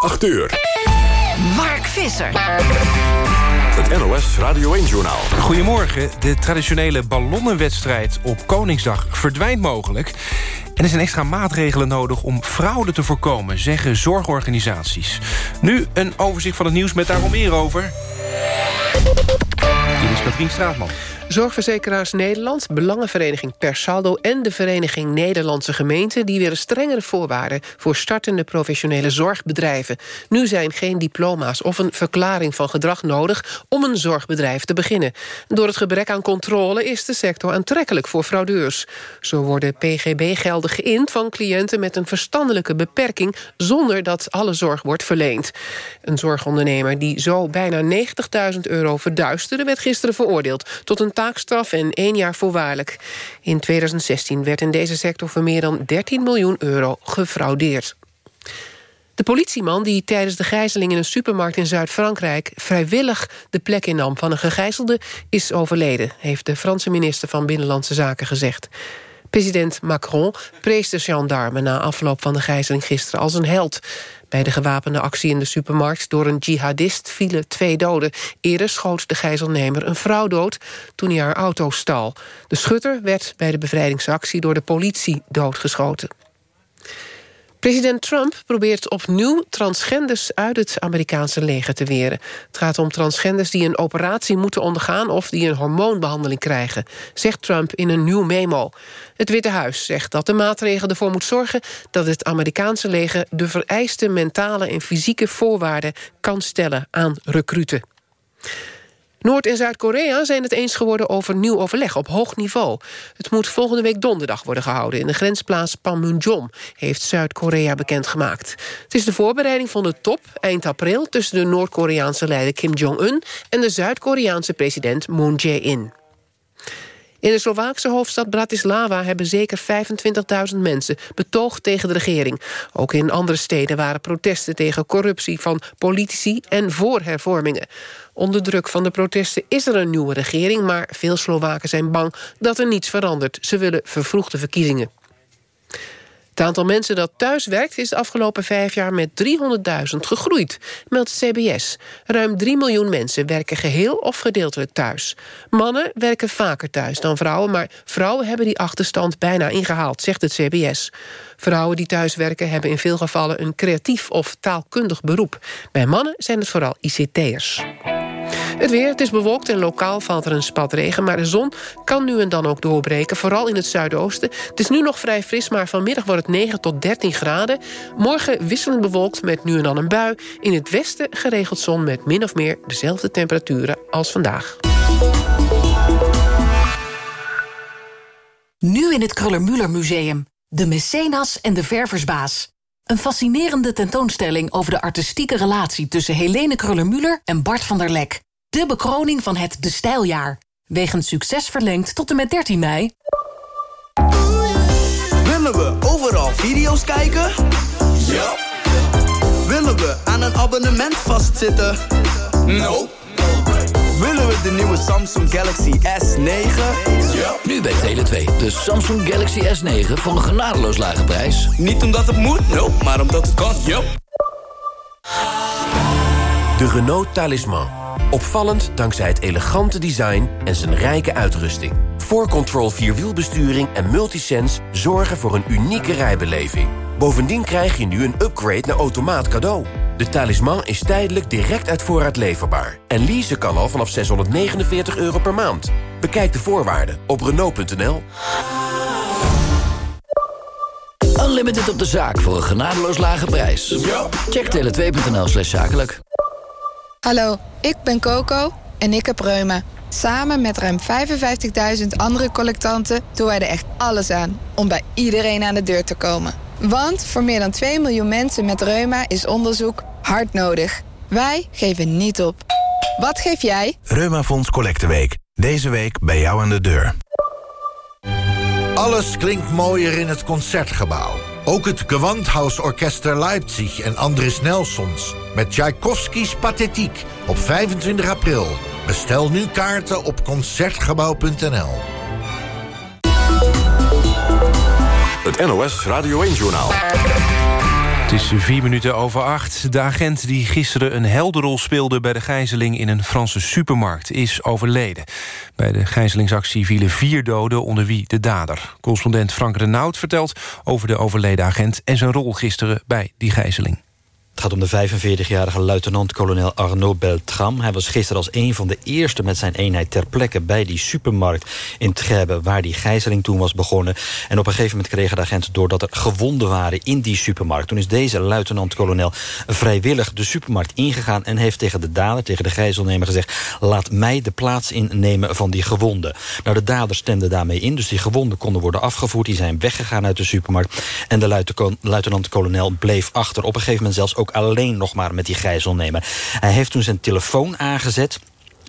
8 uur. Mark Visser. Het NOS Radio 1-journaal. Goedemorgen. De traditionele ballonnenwedstrijd op Koningsdag verdwijnt mogelijk. En er zijn extra maatregelen nodig om fraude te voorkomen... zeggen zorgorganisaties. Nu een overzicht van het nieuws met daarom meer over. Hier is Katrien Straatman. Zorgverzekeraars Nederland, Belangenvereniging Persaldo... en de Vereniging Nederlandse Gemeenten... die willen strengere voorwaarden voor startende professionele zorgbedrijven. Nu zijn geen diploma's of een verklaring van gedrag nodig... om een zorgbedrijf te beginnen. Door het gebrek aan controle is de sector aantrekkelijk voor fraudeurs. Zo worden PGB-gelden geïnd van cliënten met een verstandelijke beperking... zonder dat alle zorg wordt verleend. Een zorgondernemer die zo bijna 90.000 euro verduisterde... werd gisteren veroordeeld tot een taakstraf en één jaar voorwaardelijk. In 2016 werd in deze sector voor meer dan 13 miljoen euro gefraudeerd. De politieman die tijdens de gijzeling in een supermarkt in Zuid-Frankrijk... vrijwillig de plek innam van een gegijzelde, is overleden... heeft de Franse minister van Binnenlandse Zaken gezegd. President Macron prees de gendarme na afloop van de gijzeling gisteren als een held. Bij de gewapende actie in de supermarkt door een jihadist vielen twee doden. Eerder schoot de gijzelnemer een vrouw dood toen hij haar auto stal. De schutter werd bij de bevrijdingsactie door de politie doodgeschoten. President Trump probeert opnieuw transgenders uit het Amerikaanse leger te weren. Het gaat om transgenders die een operatie moeten ondergaan... of die een hormoonbehandeling krijgen, zegt Trump in een nieuw memo. Het Witte Huis zegt dat de maatregel ervoor moet zorgen... dat het Amerikaanse leger de vereiste mentale en fysieke voorwaarden kan stellen aan recruten. Noord- en Zuid-Korea zijn het eens geworden over nieuw overleg op hoog niveau. Het moet volgende week donderdag worden gehouden... in de grensplaats Panmunjom, heeft Zuid-Korea bekendgemaakt. Het is de voorbereiding van de top eind april... tussen de Noord-Koreaanse leider Kim Jong-un... en de Zuid-Koreaanse president Moon Jae-in. In de Slovaakse hoofdstad Bratislava hebben zeker 25.000 mensen betoogd tegen de regering. Ook in andere steden waren protesten tegen corruptie van politici en voor hervormingen. Onder druk van de protesten is er een nieuwe regering... maar veel Slowaken zijn bang dat er niets verandert. Ze willen vervroegde verkiezingen. Het aantal mensen dat thuis werkt is de afgelopen vijf jaar met 300.000 gegroeid, meldt CBS. Ruim 3 miljoen mensen werken geheel of gedeeltelijk thuis. Mannen werken vaker thuis dan vrouwen, maar vrouwen hebben die achterstand bijna ingehaald, zegt het CBS. Vrouwen die thuis werken hebben in veel gevallen een creatief of taalkundig beroep. Bij mannen zijn het vooral ICT'ers. Het weer, het is bewolkt en lokaal valt er een spatregen... maar de zon kan nu en dan ook doorbreken, vooral in het zuidoosten. Het is nu nog vrij fris, maar vanmiddag wordt het 9 tot 13 graden. Morgen wisselend bewolkt met nu en dan een bui. In het westen geregeld zon met min of meer dezelfde temperaturen als vandaag. Nu in het Kruller-Müller Museum. De Mecenas en de Verversbaas. Een fascinerende tentoonstelling over de artistieke relatie... tussen Helene Kruller-Müller en Bart van der Lek. De bekroning van het De Stijljaar. Wegens succes verlengd tot en met 13 mei. Willen we overal video's kijken? Ja. Willen we aan een abonnement vastzitten? No. Willen we de nieuwe Samsung Galaxy S9? Ja. Nu bij Tele2, de Samsung Galaxy S9 voor een genadeloos lage prijs. Niet omdat het moet, no, maar omdat het kan. Ja. De Renault Talisman. Opvallend dankzij het elegante design en zijn rijke uitrusting. 4Control Vierwielbesturing en Multisense zorgen voor een unieke rijbeleving. Bovendien krijg je nu een upgrade naar automaat cadeau. De talisman is tijdelijk direct uit voorraad leverbaar. En leasen kan al vanaf 649 euro per maand. Bekijk de voorwaarden op Renault.nl. Unlimited op de zaak voor een genadeloos lage prijs. Check tele2.nl slash zakelijk. Hallo, ik ben Coco en ik heb reuma. Samen met ruim 55.000 andere collectanten doen wij er echt alles aan... om bij iedereen aan de deur te komen. Want voor meer dan 2 miljoen mensen met reuma is onderzoek hard nodig. Wij geven niet op. Wat geef jij? Reumafonds Collecteweek. Deze week bij jou aan de deur. Alles klinkt mooier in het Concertgebouw. Ook het Gewandhausorchester Leipzig en Andris Nelsons... met Tchaikovskis Pathetiek op 25 april. Bestel nu kaarten op Concertgebouw.nl. Het NOS Radio 1-journaal. Het is vier minuten over acht. De agent die gisteren een helderrol speelde... bij de gijzeling in een Franse supermarkt is overleden. Bij de gijzelingsactie vielen vier doden, onder wie de dader. Correspondent Frank Renaud vertelt over de overleden agent... en zijn rol gisteren bij die gijzeling. Het gaat om de 45-jarige luitenant-kolonel Arnaud Beltram. Hij was gisteren als een van de eerste met zijn eenheid ter plekke... bij die supermarkt in Trèbes, waar die gijzeling toen was begonnen. En op een gegeven moment kregen de agenten door dat er gewonden waren in die supermarkt. Toen is deze luitenant-kolonel vrijwillig de supermarkt ingegaan... en heeft tegen de dader, tegen de gijzelnemer gezegd... laat mij de plaats innemen van die gewonden. Nou, de dader stemde daarmee in, dus die gewonden konden worden afgevoerd. Die zijn weggegaan uit de supermarkt. En de luitenant-kolonel bleef achter. Op een gegeven moment zelfs ook alleen nog maar met die gijzelnemer. Hij heeft toen zijn telefoon aangezet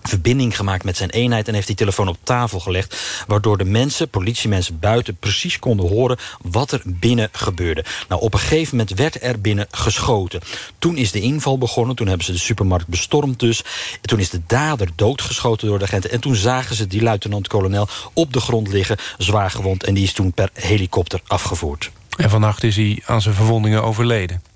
verbinding gemaakt met zijn eenheid... en heeft die telefoon op tafel gelegd... waardoor de mensen, politiemensen buiten... precies konden horen wat er binnen gebeurde. Nou, op een gegeven moment werd er binnen geschoten. Toen is de inval begonnen, toen hebben ze de supermarkt bestormd dus. Toen is de dader doodgeschoten door de agenten... en toen zagen ze die luitenant-kolonel op de grond liggen... zwaar gewond en die is toen per helikopter afgevoerd. En vannacht is hij aan zijn verwondingen overleden.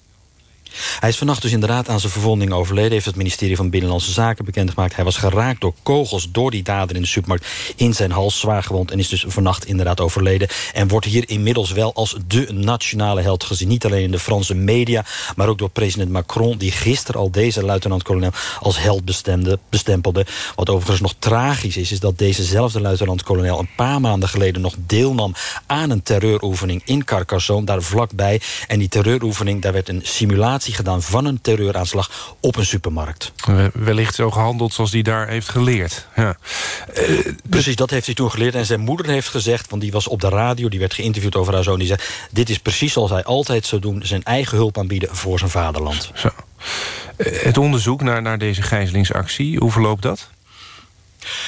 Hij is vannacht dus inderdaad aan zijn verwonding overleden... heeft het ministerie van Binnenlandse Zaken bekendgemaakt. Hij was geraakt door kogels door die dader in de supermarkt... in zijn hals, zwaar gewond en is dus vannacht inderdaad overleden. En wordt hier inmiddels wel als de nationale held gezien. Niet alleen in de Franse media, maar ook door president Macron... die gisteren al deze luitenant-kolonel als held bestemde, bestempelde. Wat overigens nog tragisch is, is dat dezezelfde luitenant-kolonel... een paar maanden geleden nog deelnam aan een terreuroefening in Carcassonne... daar vlakbij. En die terreuroefening, daar werd een simulatie gedaan van een terreuraanslag op een supermarkt. Wellicht zo gehandeld zoals hij daar heeft geleerd. Ja. Uh, precies, dat heeft hij toen geleerd. En zijn moeder heeft gezegd, want die was op de radio... die werd geïnterviewd over haar zoon, die zei... dit is precies zoals hij altijd zou doen... zijn eigen hulp aanbieden voor zijn vaderland. Zo. Eh, het onderzoek naar, naar deze gijzelingsactie, hoe verloopt dat?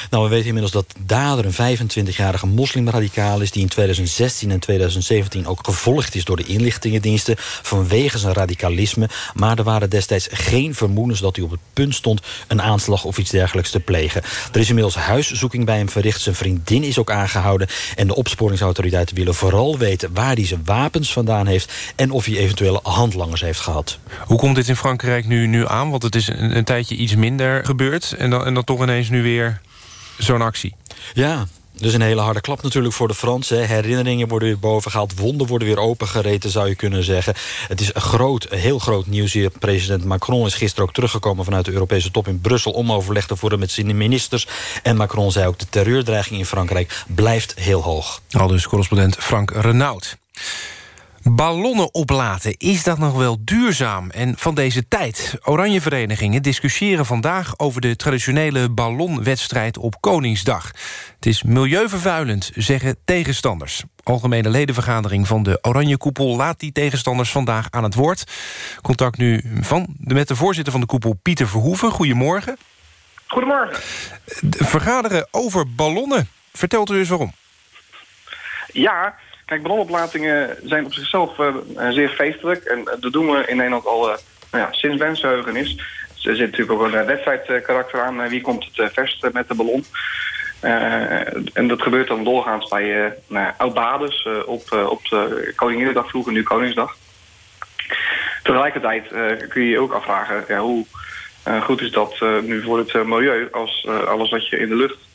Nou, we weten inmiddels dat Dader een 25-jarige moslimradicaal is... die in 2016 en 2017 ook gevolgd is door de inlichtingendiensten... vanwege zijn radicalisme. Maar er waren destijds geen vermoedens dat hij op het punt stond... een aanslag of iets dergelijks te plegen. Er is inmiddels huiszoeking bij hem verricht. Zijn vriendin is ook aangehouden. En de opsporingsautoriteiten willen vooral weten... waar hij zijn wapens vandaan heeft... en of hij eventuele handlangers heeft gehad. Hoe komt dit in Frankrijk nu, nu aan? Want het is een, een tijdje iets minder gebeurd... en dan, en dan toch ineens nu weer zo'n actie. Ja, dus een hele harde klap natuurlijk voor de Fransen. Herinneringen worden weer boven gehaald. Wonden worden weer opengereten, zou je kunnen zeggen. Het is een groot, heel groot nieuws hier. President Macron is gisteren ook teruggekomen vanuit de Europese top in Brussel... om overleg te voeren met zijn ministers. En Macron zei ook, de terreurdreiging in Frankrijk blijft heel hoog. Al dus correspondent Frank Renaud. Ballonnen oplaten, is dat nog wel duurzaam? En van deze tijd. Oranje verenigingen discussiëren vandaag... over de traditionele ballonwedstrijd op Koningsdag. Het is milieuvervuilend, zeggen tegenstanders. Algemene ledenvergadering van de Oranje Koepel... laat die tegenstanders vandaag aan het woord. Contact nu van, met de voorzitter van de koepel, Pieter Verhoeven. Goedemorgen. Goedemorgen. Vergaderen over ballonnen. Vertelt u eens waarom. Ja, Kijk, ballonoplatingen zijn op zichzelf uh, zeer feestelijk. En dat doen we in Nederland al uh, nou ja, sinds mensenheugen is. Er zit natuurlijk ook een wedstrijdkarakter aan. wie komt het verst met de ballon? en dat gebeurt dan doorgaans bij nou, oud-baders op, op de Koninginnedag, vroeger nu Koningsdag. Tegelijkertijd kun je je ook afvragen... Hoe goed is dat nu voor het milieu... als alles wat je in de lucht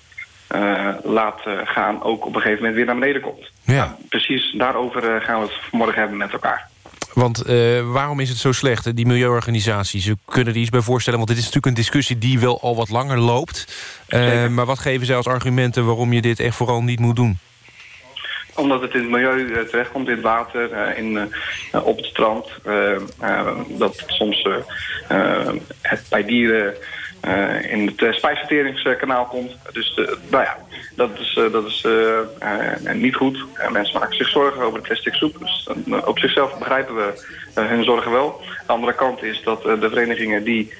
uh, laat gaan ook op een gegeven moment weer naar beneden komt. Ja. Nou, precies daarover uh, gaan we het vanmorgen hebben met elkaar. Want uh, waarom is het zo slecht, die milieuorganisaties? Ze kunnen er iets bij voorstellen, want dit is natuurlijk een discussie... die wel al wat langer loopt. maar wat geven zij als argumenten waarom je dit echt vooral niet moet doen? Omdat het in het milieu terechtkomt, in het water, in, op het strand. dat soms het bij dieren uh, in het uh, spijsverteringskanaal komt. Dus de, nou ja, dat is, dat is niet goed. mensen maken zich zorgen over de plastic soep. Dus op zichzelf begrijpen we hun zorgen wel. De andere kant is dat de verenigingen die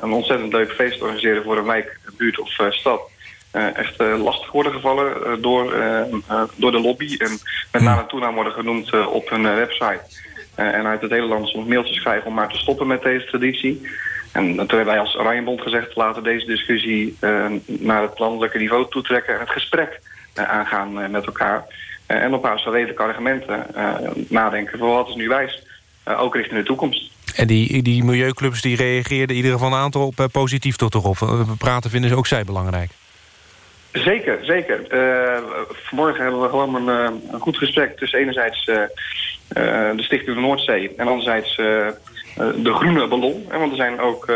een ontzettend leuk feest organiseren voor een wijk, buurt of stad... echt lastig worden gevallen door, door de lobby. En met name toenaam worden genoemd op hun website. en uit het hele land soms mailtjes schrijven om maar te stoppen met deze traditie. En toen hebben wij als Oranjebond gezegd... laten deze discussie uh, naar het landelijke niveau toetrekken... en het gesprek uh, aangaan uh, met elkaar. en op basis van redelijke argumenten nadenken... voor wat is nu wijs ook richting de toekomst. En die, die milieuclubs die reageerden in ieder geval een aantal op, positief tot erop. Praten vinden ze ook zij belangrijk. Zeker, zeker. vanmorgen hebben we gewoon een, een goed gesprek tussen enerzijds de Stichting de Noordzee en anderzijds de groene ballon. Want er zijn ook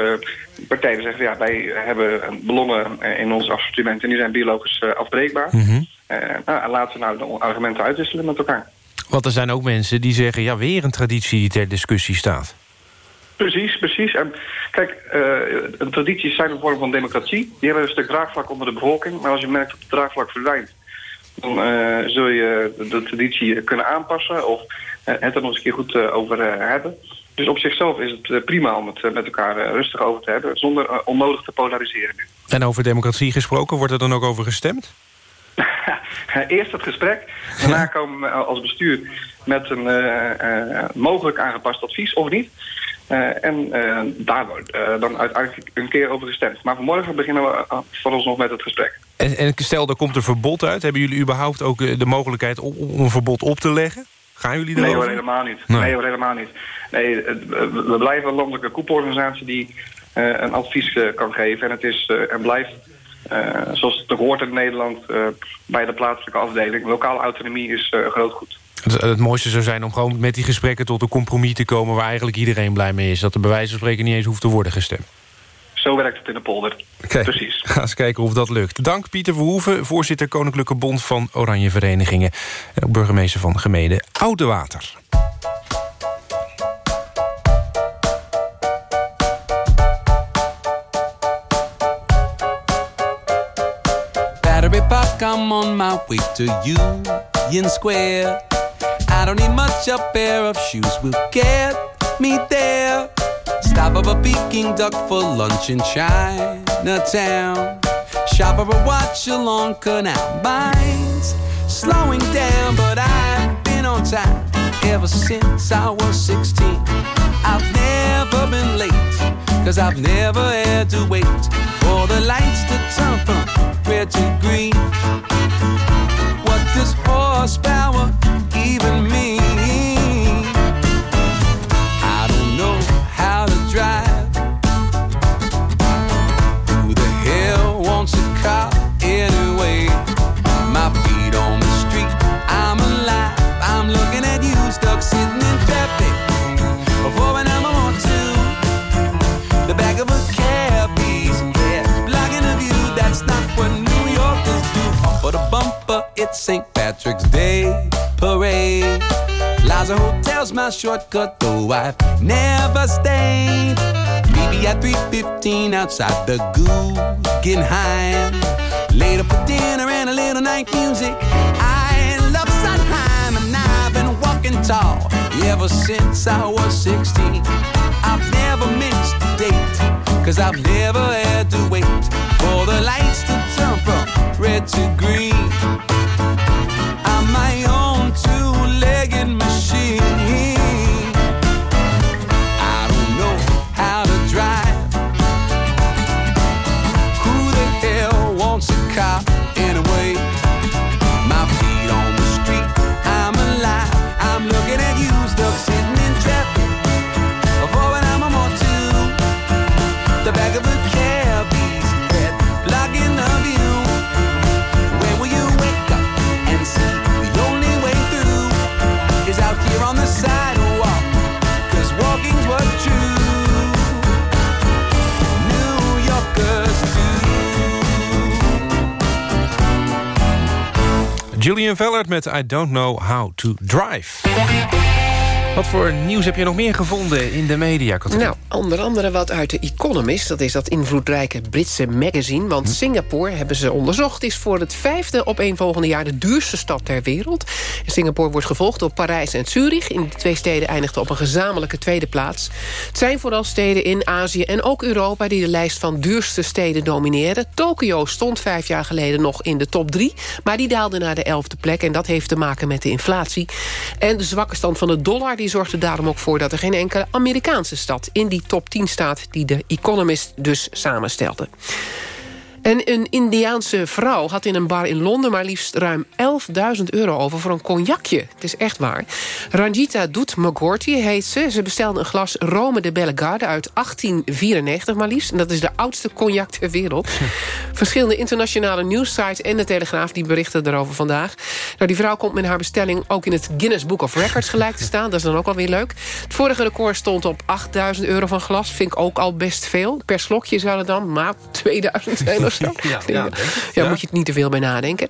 partijen die zeggen, ja, wij hebben ballonnen in ons assortiment en die zijn biologisch afbreekbaar. Mm nou, laten we nou de argumenten uitwisselen met elkaar. Want er zijn ook mensen die zeggen... ja, weer een traditie die ter discussie staat. Precies, precies. En kijk, uh, tradities zijn een vorm van democratie. Die hebben een stuk draagvlak onder de bevolking. Maar als je merkt dat het draagvlak verdwijnt... dan uh, zul je de, traditie kunnen aanpassen... of het er nog eens een keer goed over hebben. Dus op zichzelf is het prima om het met elkaar rustig over te hebben... zonder onnodig te polariseren. En over democratie gesproken, wordt er dan ook over gestemd? Eerst het gesprek. Daarna komen we als bestuur met een uh, mogelijk aangepast advies, of niet. Uh, en daar wordt dan uiteindelijk een keer over gestemd. Maar vanmorgen beginnen we nog met het gesprek. En, en, stel, er komt een verbod uit. Hebben jullie überhaupt ook de mogelijkheid om, een verbod op te leggen? Gaan jullie erover? Nee hoor, helemaal niet. Nee, nee hoor, helemaal niet. Nee, we blijven een landelijke koepelorganisatie die een advies kan geven. En het is en blijft zoals het hoort in Nederland bij de plaatselijke afdeling. Lokale autonomie is groot goed. Het, het, mooiste zou zijn om gewoon met die gesprekken tot een compromis te komen... waar eigenlijk iedereen blij mee is. Dat er bij wijze van spreken niet eens hoeft te worden gestemd. Zo werkt het in de polder. Okay. Precies. Ga eens kijken of dat lukt. Dank Pieter Verhoeven, voorzitter Koninklijke Bond van Oranje Verenigingen... en ook burgemeester van gemeente Oude Water. Park, I'm on my way to Union Square. I don't need much, a pair of shoes will get me there. Stop up a Peking duck for lunch in Chinatown. Shop or a watch along Canal. Mine's slowing down, but I've been on time ever since I was 16. I've never been late, cause I've never had to wait for the lights to turn from red to green. What does horsepower it's St. Patrick's Day parade. Plaza Hotel's my shortcut, though I've never stayed. Maybe at 3.15 outside the Guggenheim. Later for dinner and a little night music. I love Sondheim and I've been walking tall ever since I was 16. I've never missed a date, cause I've never had to wait for the lights to turn from red to green. Julian Vellert met I Don't Know How to Drive. Wat voor nieuws heb je nog meer gevonden in de media? Katrien? Nou, onder andere wat uit de Economist. Dat is dat invloedrijke Britse magazine. Want Hm. Singapore, hebben ze onderzocht... is voor het vijfde op een volgende jaar de duurste stad ter wereld. Singapore wordt gevolgd door Parijs en Zurich. In die twee steden eindigden op een gezamenlijke tweede plaats. Het zijn vooral steden in Azië en ook Europa... die de lijst van duurste steden domineren. Tokio stond vijf jaar geleden nog in de top drie... maar die daalde naar de elfde plek. En dat heeft te maken met de inflatie. En de zwakke stand van de dollar... die zorgde daarom ook voor dat er geen enkele Amerikaanse stad... in die top 10 staat die de Economist dus samenstelde. En een Indiaanse vrouw had in een bar in Londen... maar liefst ruim 11.000 euro over voor een cognacje. Het is echt waar. Ranjita Doet McGorty heet ze. Ze bestelde een glas Rome de Bellegarde uit 1894 maar liefst. En dat is de oudste cognac ter wereld. Verschillende internationale nieuwssites en de Telegraaf... die berichten erover vandaag. Nou, die vrouw komt met haar bestelling ook in het Guinness Book of Records gelijk te staan. Dat is dan ook alweer leuk. Het vorige record stond op 8000 euro van glas. Vind ik ook al best veel. Per slokje zou het dan maar 2000 zijn of Ja, ja, ja, moet je het niet te veel bij nadenken.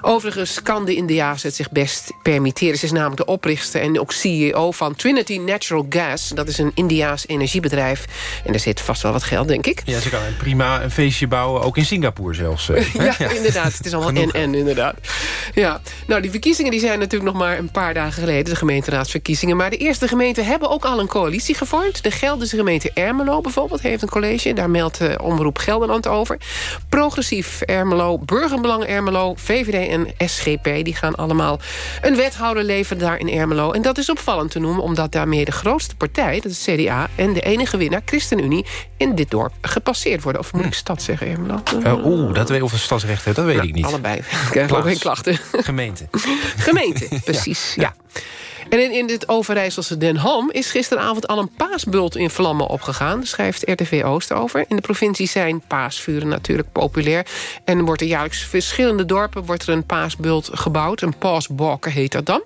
Overigens kan de Indiaas het zich best permitteren. Ze is namelijk de oprichter en ook CEO van Trinity Natural Gas. Dat is een Indiaas energiebedrijf. En daar zit vast wel wat geld, denk ik. Ja, ze kan prima een feestje bouwen, ook in Singapore zelfs. eh. ja, inderdaad. Het is allemaal en-en, inderdaad. Ja. Nou, die verkiezingen die zijn natuurlijk nog maar een paar dagen geleden... de gemeenteraadsverkiezingen. Maar de eerste gemeenten hebben ook al een coalitie gevormd. De Gelderse gemeente Ermelo bijvoorbeeld heeft een college. Daar meldt uh, Omroep Gelderland over. Progressief Ermelo, Burgerbelang Ermelo, VVD en SGP... die gaan allemaal een wethouder leveren daar in Ermelo. En dat is opvallend te noemen... omdat daarmee de grootste partij, dat is CDA... en de enige winnaar, ChristenUnie, in dit dorp gepasseerd worden. Of moet ik stad zeggen, Ermelo? Uh, Oeh, dat weet of een stadsrecht heeft, dat weet ik niet. Allebei. Ik krijg ook geen klachten. Gemeente. Gemeente, precies, ja. En in, het Overijsselse Den Ham is gisteravond al een paasbult in vlammen opgegaan. Schrijft RTV Oost over. In de provincie zijn paasvuren natuurlijk populair. En wordt er jaarlijks verschillende dorpen wordt er een paasbult gebouwd. Een paasbalken heet dat dan.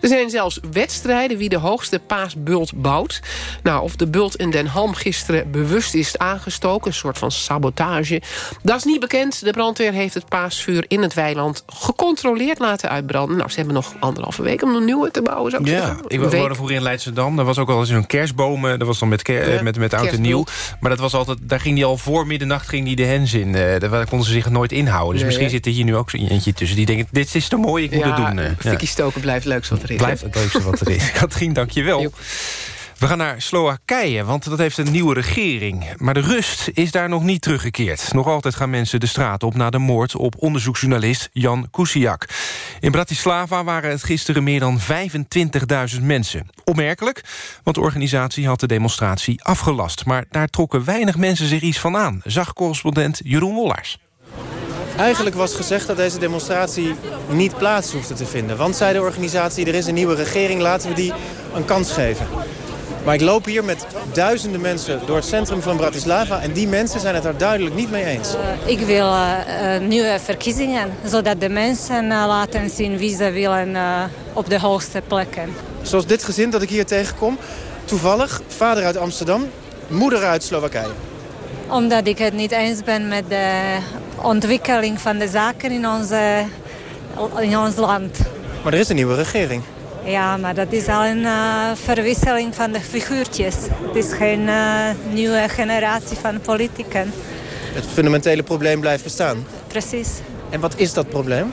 Er zijn zelfs wedstrijden wie de hoogste paasbult bouwt. Nou, of de bult in Den Ham gisteren bewust is aangestoken. Een soort van sabotage. Dat is niet bekend. De brandweer heeft het paasvuur in het weiland gecontroleerd laten uitbranden. Nou, ze hebben nog anderhalve week om een nieuwe te bouwen. Ja, ik Een week. woonde vroeger in Leidschendam. Daar was ook al eens zo'n kerstboom. eh, Dat was dan met, ker- eh, Ja, met, met oud en nieuw. Maar dat was altijd, daar ging die al voor middernacht ging die de hens in. Eh, daar konden ze zich nooit inhouden. Dus Nee, misschien zit er hier nu ook zo eentje tussen. Die denkt, dit is te mooi, ik moet ja, het doen. eh. Ja. fikkie stoken blijft het leukste wat er is. Blijft het leukste wat er is. Katrien, dank je wel. We gaan naar Slowakije, want dat heeft een nieuwe regering. Maar de rust is daar nog niet teruggekeerd. Nog altijd gaan mensen de straat op na de moord op onderzoeksjournalist Jan Kuciak. In Bratislava waren het gisteren meer dan 25.000 mensen. Opmerkelijk, want de organisatie had de demonstratie afgelast. Maar daar trokken weinig mensen zich iets van aan, zag correspondent Jeroen Wollars. Eigenlijk was gezegd dat deze demonstratie niet plaats hoefde te vinden. Want zei de organisatie, er is een nieuwe regering, laten we die een kans geven. Maar ik loop hier met duizenden mensen door het centrum van Bratislava... en die mensen zijn het daar duidelijk niet mee eens. Ik wil eh, eh, nieuwe verkiezingen, zodat de mensen eh, laten zien wie ze willen eh, op de hoogste plekken. Zoals dit gezin dat ik hier tegenkom. Toevallig, vader uit Amsterdam, moeder uit Slowakije. Omdat ik het niet eens ben met de ontwikkeling van de zaken in, onze, in ons land. Maar er is een nieuwe regering. Ja, maar dat is al een eh, verwisseling van de figuurtjes. Het is geen eh, nieuwe generatie van politieken. Het fundamentele probleem blijft bestaan. Precies. En wat is dat probleem?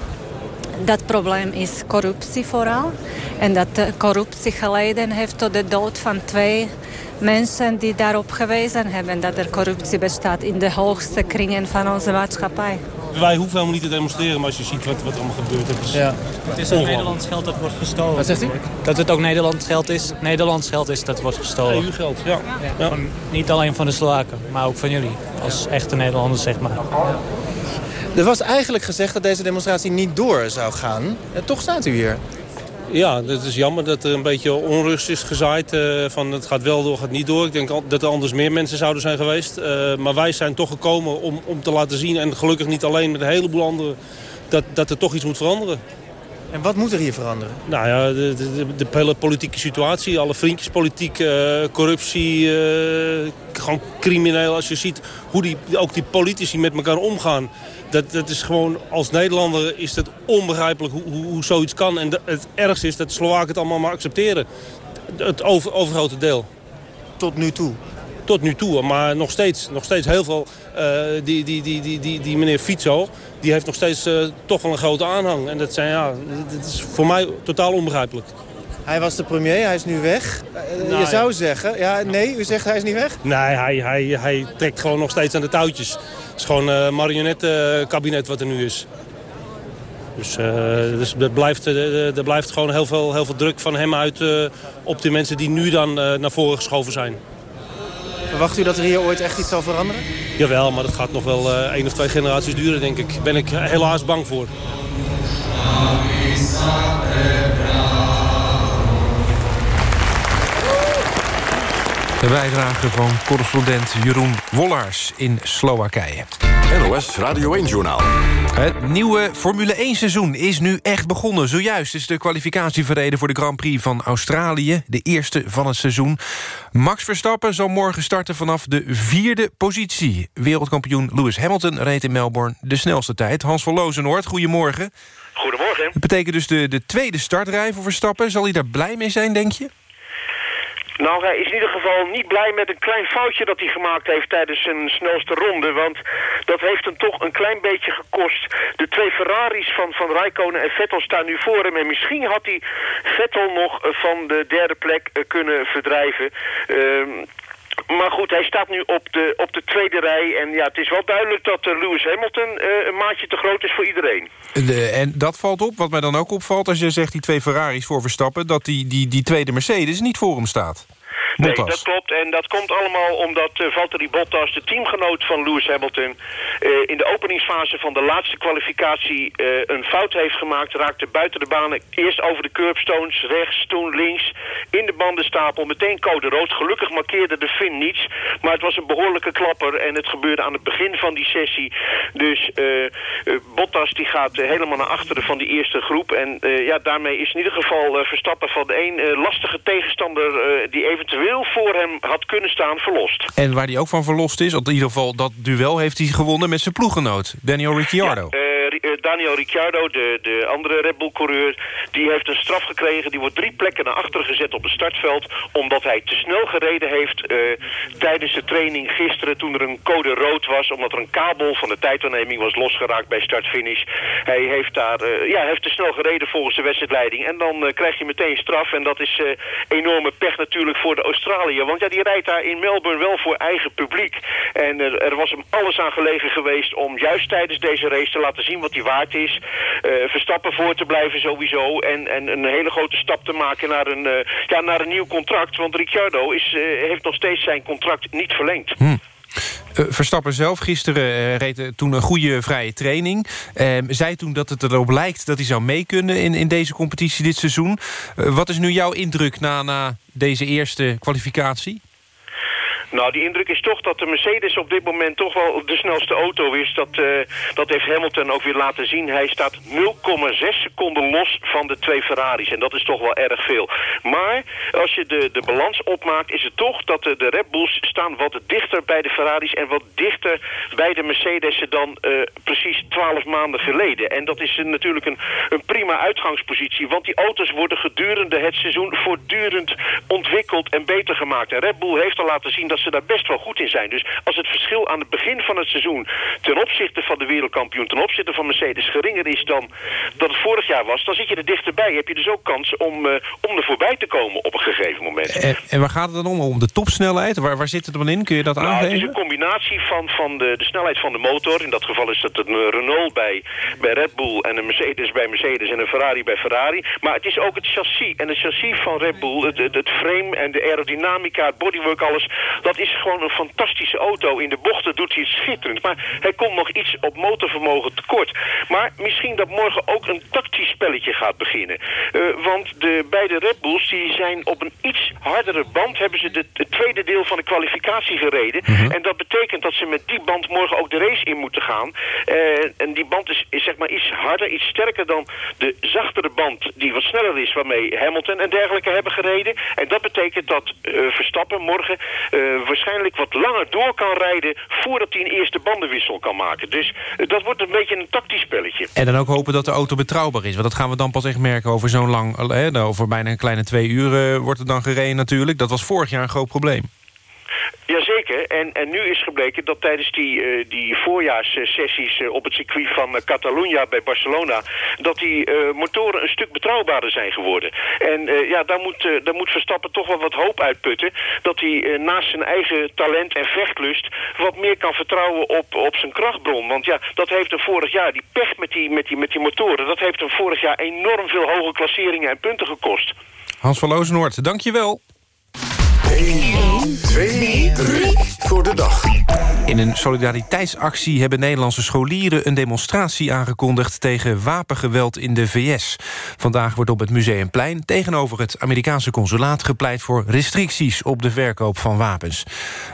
Dat probleem is corruptie vooral. En dat de corruptie geleden heeft tot de dood van twee mensen die daarop gewezen hebben dat er corruptie bestaat in de hoogste kringen van onze maatschappij. Wij hoeven helemaal niet te demonstreren, maar als je ziet wat, wat er allemaal gebeurt, dat is Ja. Het is ook Nederlands geld dat wordt gestolen. Wat zegt u? Dat het ook Nederlands geld is. Nederlands geld is dat wordt gestolen. Ja. ja. Van, niet alleen van de Slowaken, maar ook van jullie. Als echte Nederlanders, zeg maar. Er was eigenlijk gezegd dat deze demonstratie niet door zou gaan. En toch staat u hier. Ja, het is jammer dat er een beetje onrust is gezaaid. eh, van het gaat wel door, gaat niet door. Ik denk dat er anders meer mensen zouden zijn geweest. Eh, maar wij zijn toch gekomen om, om te laten zien... en gelukkig niet alleen met een heleboel anderen... dat, dat er toch iets moet veranderen. En wat moet er hier veranderen? Nou ja, de, de, de, hele politieke situatie, alle vriendjespolitiek, eh, corruptie, eh, gewoon crimineel. Als je ziet hoe die, ook die politici met elkaar omgaan. Dat, dat is gewoon, als Nederlander is het onbegrijpelijk hoe, hoe, hoe zoiets kan. En het ergste is dat de Slowaken het allemaal maar accepteren. Het over, overgrote deel. Tot nu toe? Tot nu toe, maar nog steeds, nog steeds heel veel. eh, die, die, die, die, die, die meneer Fico, die heeft nog steeds eh, toch wel een grote aanhang. En dat, zijn, ja, dat is voor mij totaal onbegrijpelijk. Hij was de premier, hij is nu weg. Eh, Nou, je ja. zou zeggen, ja, nee, u zegt hij is niet weg? Nee, hij, hij, hij trekt gewoon nog steeds aan de touwtjes. Het is gewoon een marionettenkabinet wat er nu is. Dus, dus er, blijft, er blijft gewoon heel veel, heel veel druk van hem uit op de mensen die nu dan naar voren geschoven zijn. Verwacht u dat er hier ooit echt iets zal veranderen? Jawel, maar dat gaat nog wel uh, één of twee generaties duren, denk ik. Ben ik helaas bang voor. De bijdrage van correspondent Jeroen Wollars in Slowakije. NOS Radio 1-journaal. Het nieuwe Formule 1-seizoen is nu echt begonnen. Zojuist is de kwalificatie verreden voor de Grand Prix van Australië. De eerste van het seizoen. Max Verstappen zal morgen starten vanaf de vierde positie. Wereldkampioen Lewis Hamilton reed in Melbourne de snelste tijd. Hans van Lozenoord, goedemorgen. Goedemorgen. Dat betekent dus de, de tweede startrij voor Verstappen. Zal hij daar blij mee zijn, denk je? Nou, hij is in ieder geval niet blij met een klein foutje dat hij gemaakt heeft tijdens zijn snelste ronde. Want dat heeft hem toch een klein beetje gekost. De twee Ferraris van, van Rijkonen en Vettel staan nu voor hem. En misschien had hij Vettel nog van de derde plek eh, kunnen verdrijven. Ehm, maar goed, hij staat nu op de, op de tweede rij. En ja, het is wel duidelijk dat uh, Lewis Hamilton een maatje te groot is voor iedereen. De, en dat valt op. Wat mij dan ook opvalt als je zegt die twee Ferraris voor Verstappen... dat die, die, die tweede Mercedes niet voor hem staat. Nee, dat klopt. En dat komt allemaal omdat uh, Valtteri Bottas, de teamgenoot van Lewis Hamilton... Uh, in de openingsfase van de laatste kwalificatie uh, een fout heeft gemaakt. Raakte buiten de banen eerst over de curbstones, rechts, toen links... in de bandenstapel, meteen code rood. Gelukkig markeerde de Finn niets. Maar het was een behoorlijke klapper en het gebeurde aan het begin van die sessie. Dus Bottas die gaat helemaal naar achteren van die eerste groep. En ja, daarmee is in ieder geval Verstappen van de een lastige tegenstander... die eventueel voor hem had kunnen staan verlost. En waar hij ook van verlost is, in ieder geval dat duel heeft hij gewonnen met zijn ploeggenoot, Daniel Ricciardo. Ja, uh, Daniel Ricciardo, de, de andere Red Bull-coureur, die heeft een straf gekregen. Die wordt drie plekken naar achteren gezet op het startveld, omdat hij te snel gereden heeft uh, tijdens de training gisteren toen er een code rood was, omdat er een kabel van de tijdwaarneming was losgeraakt bij start-finish. Hij heeft daar, uh, ja, heeft te snel gereden volgens de wedstrijdleiding en dan krijg je meteen straf en dat is enorme pech natuurlijk voor de Australië. Want ja, die rijdt daar in Melbourne wel voor eigen publiek. En er, er was hem alles aan gelegen geweest om juist tijdens deze race te laten zien wat hij waard is. Uh, Verstappen voor te blijven sowieso. En, en een hele grote stap te maken naar een, uh, ja, naar een nieuw contract. Want Ricciardo is, uh, heeft nog steeds zijn contract niet verlengd. Hm. Verstappen zelf gisteren reed toen een goede vrije training. Uh, zei toen dat het erop lijkt dat hij zou mee kunnen in, in deze competitie dit seizoen. wat is nu jouw indruk na, na deze eerste kwalificatie? Nou, die indruk is toch dat de Mercedes op dit moment toch wel de snelste auto is. Dat, uh, dat heeft Hamilton ook weer laten zien. Hij staat 0,6 seconden los van de twee Ferraris. En dat is toch wel erg veel. Maar als je de, de balans opmaakt, is het toch dat de, Red Bulls staan wat dichter bij de Ferraris... en wat dichter bij de Mercedes dan uh, precies 12 maanden geleden. En dat is natuurlijk een, een prima uitgangspositie. Want die auto's worden gedurende het seizoen voortdurend ontwikkeld en beter gemaakt. En Red Bull heeft al laten zien dat ze daar best wel goed in zijn. Dus als het verschil aan het begin van het seizoen... ten opzichte van de wereldkampioen, ten opzichte van Mercedes... geringer is dan dat het vorig jaar was... dan zit je er dichterbij. Heb je dus ook kans om, uh, om er voorbij te komen op een gegeven moment. En, en, waar gaat het dan om? Om de topsnelheid? Waar, waar zit het dan in? Kun je dat nou, aangeven? Het is een combinatie van, van de, de snelheid van de motor. In dat geval is dat een Renault bij, bij Red Bull... en een Mercedes bij Mercedes en een Ferrari bij Ferrari. Maar het is ook het chassis. En het chassis van Red Bull, het, het, het frame en de aerodynamica, het bodywork, alles... dat is gewoon een fantastische auto. In de bochten doet hij het schitterend. Maar hij komt nog iets op motorvermogen tekort. Maar misschien dat morgen ook een tactisch spelletje gaat beginnen. Uh, want de beide Red Bulls die zijn op een iets hardere band... hebben ze de, het tweede deel van de kwalificatie gereden. Mm -hmm. En dat betekent dat ze met die band morgen ook de race in moeten gaan. Uh, en die band is, is zeg maar iets harder, iets sterker dan de zachtere band... die wat sneller is waarmee Hamilton en dergelijke hebben gereden. En dat betekent dat uh, Verstappen morgen waarschijnlijk wat langer door kan rijden... voordat hij een eerste bandenwissel kan maken. Dus uh, dat wordt een beetje een tactisch spelletje. En dan ook hopen dat de auto betrouwbaar is. Want dat gaan we dan pas echt merken over zo'n lang... Hè, over bijna een kleine twee uur wordt het dan gereden natuurlijk. Dat was vorig jaar een groot probleem. Jazeker, en, en nu is gebleken dat tijdens die, uh, die voorjaarssessies uh, op het circuit van uh, Catalunya bij Barcelona... dat die motoren een stuk betrouwbaarder zijn geworden. En ja, daar moet, daar moet Verstappen toch wel wat hoop uitputten... dat hij naast zijn eigen talent en vechtlust wat meer kan vertrouwen op, op zijn krachtbron. Want ja, dat heeft hem vorig jaar, die pech met die, met, die, met die motoren... dat heeft hem vorig jaar enorm veel hoge klasseringen en punten gekost. Hans van Lozenoord, dank je wel. 1, 2, 3 voor de dag. In een solidariteitsactie hebben Nederlandse scholieren... een demonstratie aangekondigd tegen wapengeweld in de VS. Vandaag wordt op het Museumplein tegenover het Amerikaanse consulaat... gepleit voor restricties op de verkoop van wapens.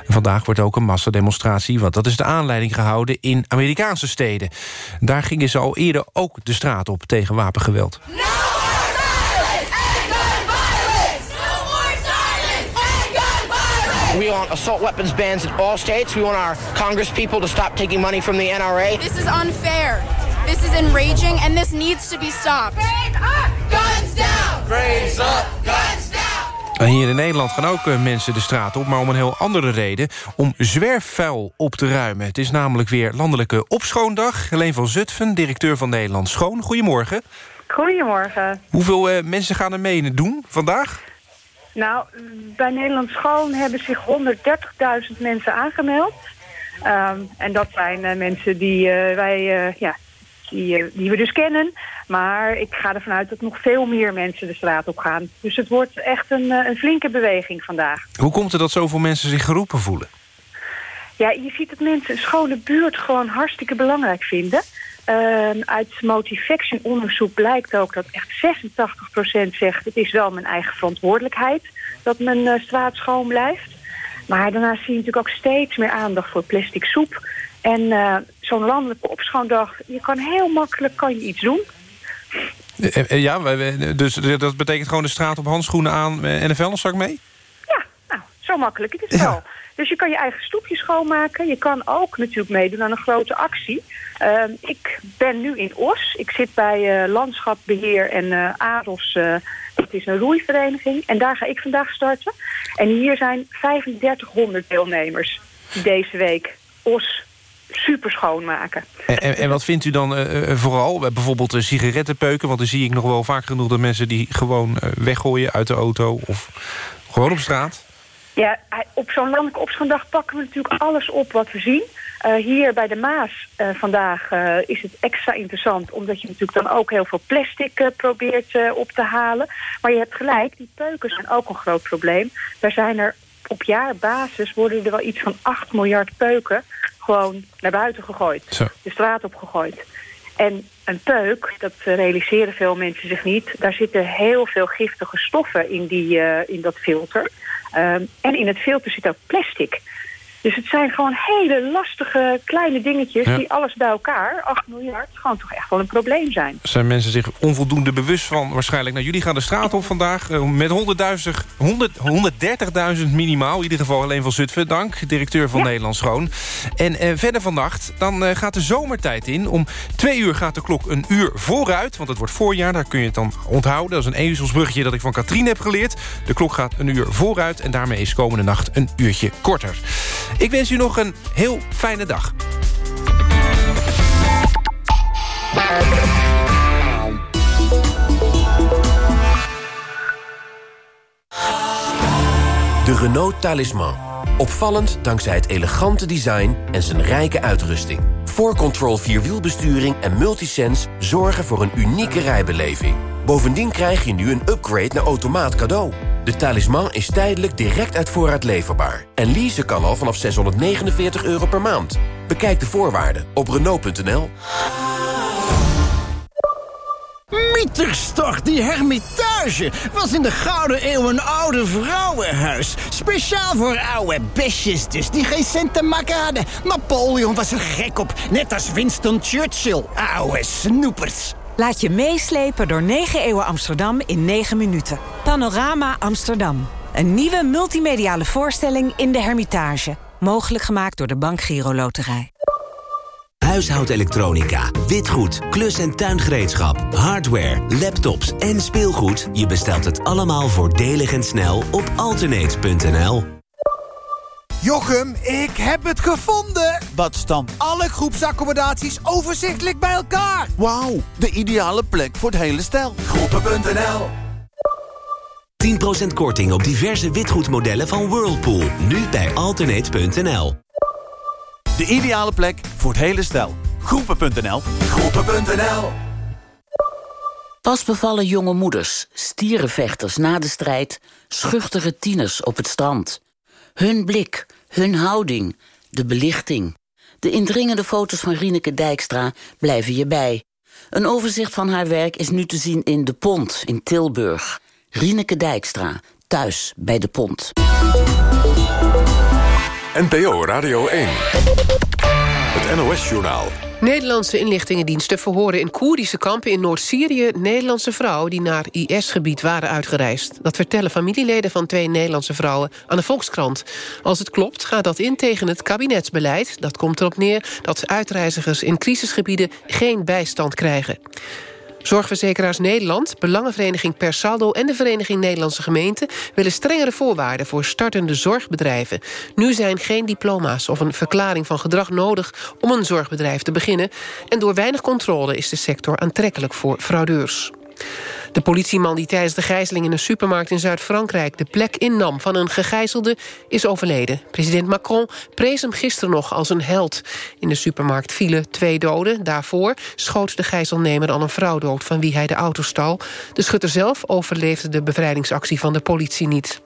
vandaag wordt ook een massademonstratie... want dat is de aanleiding gehouden in Amerikaanse steden. Daar gingen ze al eerder ook de straat op tegen wapengeweld. We want assault weapons bans in all states. We want our Congress people to stop taking money from the NRA. This is unfair. This is enraging and this needs to be stopped. Up, guns down! Grades up, guns down! Hier in Nederland gaan ook eh, mensen de straat op, maar om een heel andere reden. Om zwerfvuil op te ruimen. Het is namelijk weer landelijke opschoondag. Helene van Zutphen, directeur van Nederland Schoon. Goedemorgen. Goedemorgen. Hoeveel uh, mensen gaan er mee doen vandaag? Nou, bij Nederland Schoon hebben zich 130.000 mensen aangemeld. Um, en dat zijn uh, mensen die uh, wij, uh, ja, die, die we dus kennen. Maar ik ga ervan uit dat nog veel meer mensen de straat op gaan. Dus het wordt echt een, een flinke beweging vandaag. Hoe komt het dat zoveel mensen zich geroepen voelen? Ja, je ziet dat mensen een schone buurt gewoon hartstikke belangrijk vinden. Uh, uit Motivaction onderzoek blijkt ook dat echt 86% zegt... het is wel mijn eigen verantwoordelijkheid dat mijn uh, straat schoon blijft. Maar daarnaast zie je natuurlijk ook steeds meer aandacht voor plastic soep. En uh, zo'n landelijke opschoondag, je kan heel makkelijk kan je iets doen. Ja, dus dat betekent gewoon de straat op handschoenen aan en een vuilniszak mee? Zo makkelijk is het wel. Dus je kan je eigen stoepje schoonmaken. Je kan ook natuurlijk meedoen aan een grote actie. Uh, ik ben nu in Os. Ik zit bij uh, Landschapbeheer en uh, ADOS. dat is een roeivereniging. En daar ga ik vandaag starten. En hier zijn 3500 deelnemers deze week Os super schoonmaken. En, en, en wat vindt u dan vooral? Bijvoorbeeld sigarettenpeuken? Want dan zie ik nog wel vaak genoeg dat mensen die gewoon weggooien uit de auto... of gewoon op straat. Ja, op zo'n landelijke opschoondag pakken we natuurlijk alles op wat we zien. Uh, hier bij de Maas uh, vandaag uh, is het extra interessant... omdat je natuurlijk dan ook heel veel plastic probeert op te halen. Maar je hebt gelijk, die peuken zijn ook een groot probleem. Daar zijn er op jaarbasis worden er wel iets van 8 miljard peuken... gewoon naar buiten gegooid, Zo. de straat op gegooid. En een peuk, dat realiseren veel mensen zich niet... daar zitten heel veel giftige stoffen in, die, in dat filter... Um, en in het filter zit ook plastic. Dus het zijn gewoon hele lastige kleine dingetjes... die alles bij elkaar, 8 miljard, gewoon toch echt wel een probleem zijn. Zijn mensen zich onvoldoende bewust van waarschijnlijk... nou, jullie gaan de straat op vandaag uh, met 100 130.000 minimaal. In ieder geval alleen van Zutphen, dank. Directeur van ja. Nederland Schoon. En uh, verder vannacht, dan uh, gaat de zomertijd in. Om twee uur gaat de klok een uur vooruit. Want het wordt voorjaar, daar kun je het dan onthouden. Dat is een ezelsbruggetje dat ik van Katrien heb geleerd. De klok gaat een uur vooruit en daarmee is komende nacht een uurtje korter. Ik wens u nog een heel fijne dag. De Renault Talisman. Opvallend dankzij het elegante design en zijn rijke uitrusting. 4Control Vierwielbesturing en Multisense zorgen voor een unieke rijbeleving. Bovendien krijg je nu een upgrade naar automaat cadeau. De talisman is tijdelijk direct uit voorraad leverbaar. En leasen kan al vanaf 649 euro per maand. Bekijk de voorwaarden op Renault.nl. Mieterstocht, die hermitage, was in de Gouden Eeuw een oude vrouwenhuis. Speciaal voor oude besjes dus, die geen cent te maken hadden. Napoleon was er gek op, net als Winston Churchill. Oude snoepers. Laat je meeslepen door 9 eeuwen Amsterdam in 9 minuten. Panorama Amsterdam. Een nieuwe multimediale voorstelling in de Hermitage. Mogelijk gemaakt door de Bank Giro Loterij. Huishoudelektronica, witgoed, klus- en tuingereedschap, hardware, laptops en speelgoed. Je bestelt het allemaal voordelig en snel op alternate.nl. Jochem, ik heb het gevonden! Wat dan? Alle groepsaccommodaties overzichtelijk bij elkaar. Wauw, de ideale plek voor het hele stel. Groepen.nl 10% korting op diverse witgoedmodellen van Whirlpool. Nu bij alternate.nl. De ideale plek voor het hele stel. Groepen.nl Groepen.nl Pas bevallen jonge moeders, stierenvechters na de strijd... schuchtere tieners op het strand... Hun blik, hun houding, de belichting. De indringende foto's van Rieneke Dijkstra blijven je bij. Een overzicht van haar werk is nu te zien in De Pont in Tilburg. Rieneke Dijkstra, thuis bij De Pont. NPO Radio 1. NOS-journaal. Nederlandse inlichtingendiensten verhoren in Koerdische kampen in Noord-Syrië... Nederlandse vrouwen die naar IS-gebied waren uitgereisd. Dat vertellen familieleden van twee Nederlandse vrouwen aan de Volkskrant. Als het klopt gaat dat in tegen het kabinetsbeleid. Dat komt erop neer dat uitreizigers in crisisgebieden geen bijstand krijgen. Zorgverzekeraars Nederland, Belangenvereniging Per Saldo... en de Vereniging Nederlandse Gemeenten... willen strengere voorwaarden voor startende zorgbedrijven. Nu zijn geen diploma's of een verklaring van gedrag nodig... om een zorgbedrijf te beginnen. En door weinig controle is de sector aantrekkelijk voor fraudeurs. De politieman die tijdens de gijzeling in een supermarkt in Zuid-Frankrijk... de plek innam van een gegijzelde, is overleden. President Macron prees hem gisteren nog als een held. In de supermarkt vielen twee doden. Daarvoor schoot de gijzelnemer al een vrouw dood... van wie hij de auto stal. De schutter zelf overleefde de bevrijdingsactie van de politie niet.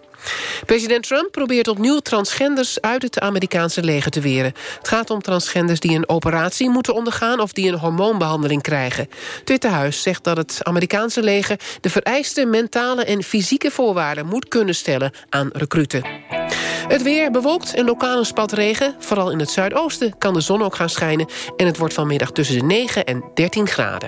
President Trump probeert opnieuw transgenders uit het Amerikaanse leger te weren. Het gaat om transgenders die een operatie moeten ondergaan... of die een hormoonbehandeling krijgen. Het Witte Huis zegt dat het Amerikaanse leger... de vereiste mentale en fysieke voorwaarden moet kunnen stellen aan recruten. Het weer bewolkt en lokaal een spat regen. Vooral in het zuidoosten kan de zon ook gaan schijnen... en het wordt vanmiddag tussen de 9 en 13 graden.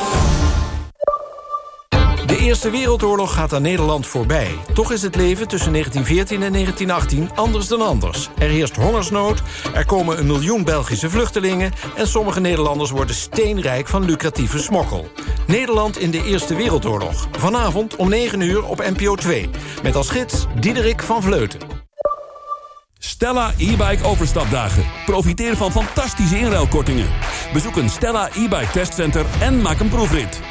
Eerste Wereldoorlog gaat aan Nederland voorbij. Toch is het leven tussen 1914 en 1918 anders dan anders. Er heerst hongersnood, er komen een miljoen Belgische vluchtelingen... en sommige Nederlanders worden steenrijk van lucratieve smokkel. Nederland in de Eerste Wereldoorlog. Vanavond om 9 uur op NPO 2. Met als gids Diederik van Vleuten. Stella e-bike overstapdagen. Profiteer van fantastische inruilkortingen. Bezoek een Stella e-bike testcenter en maak een proefrit.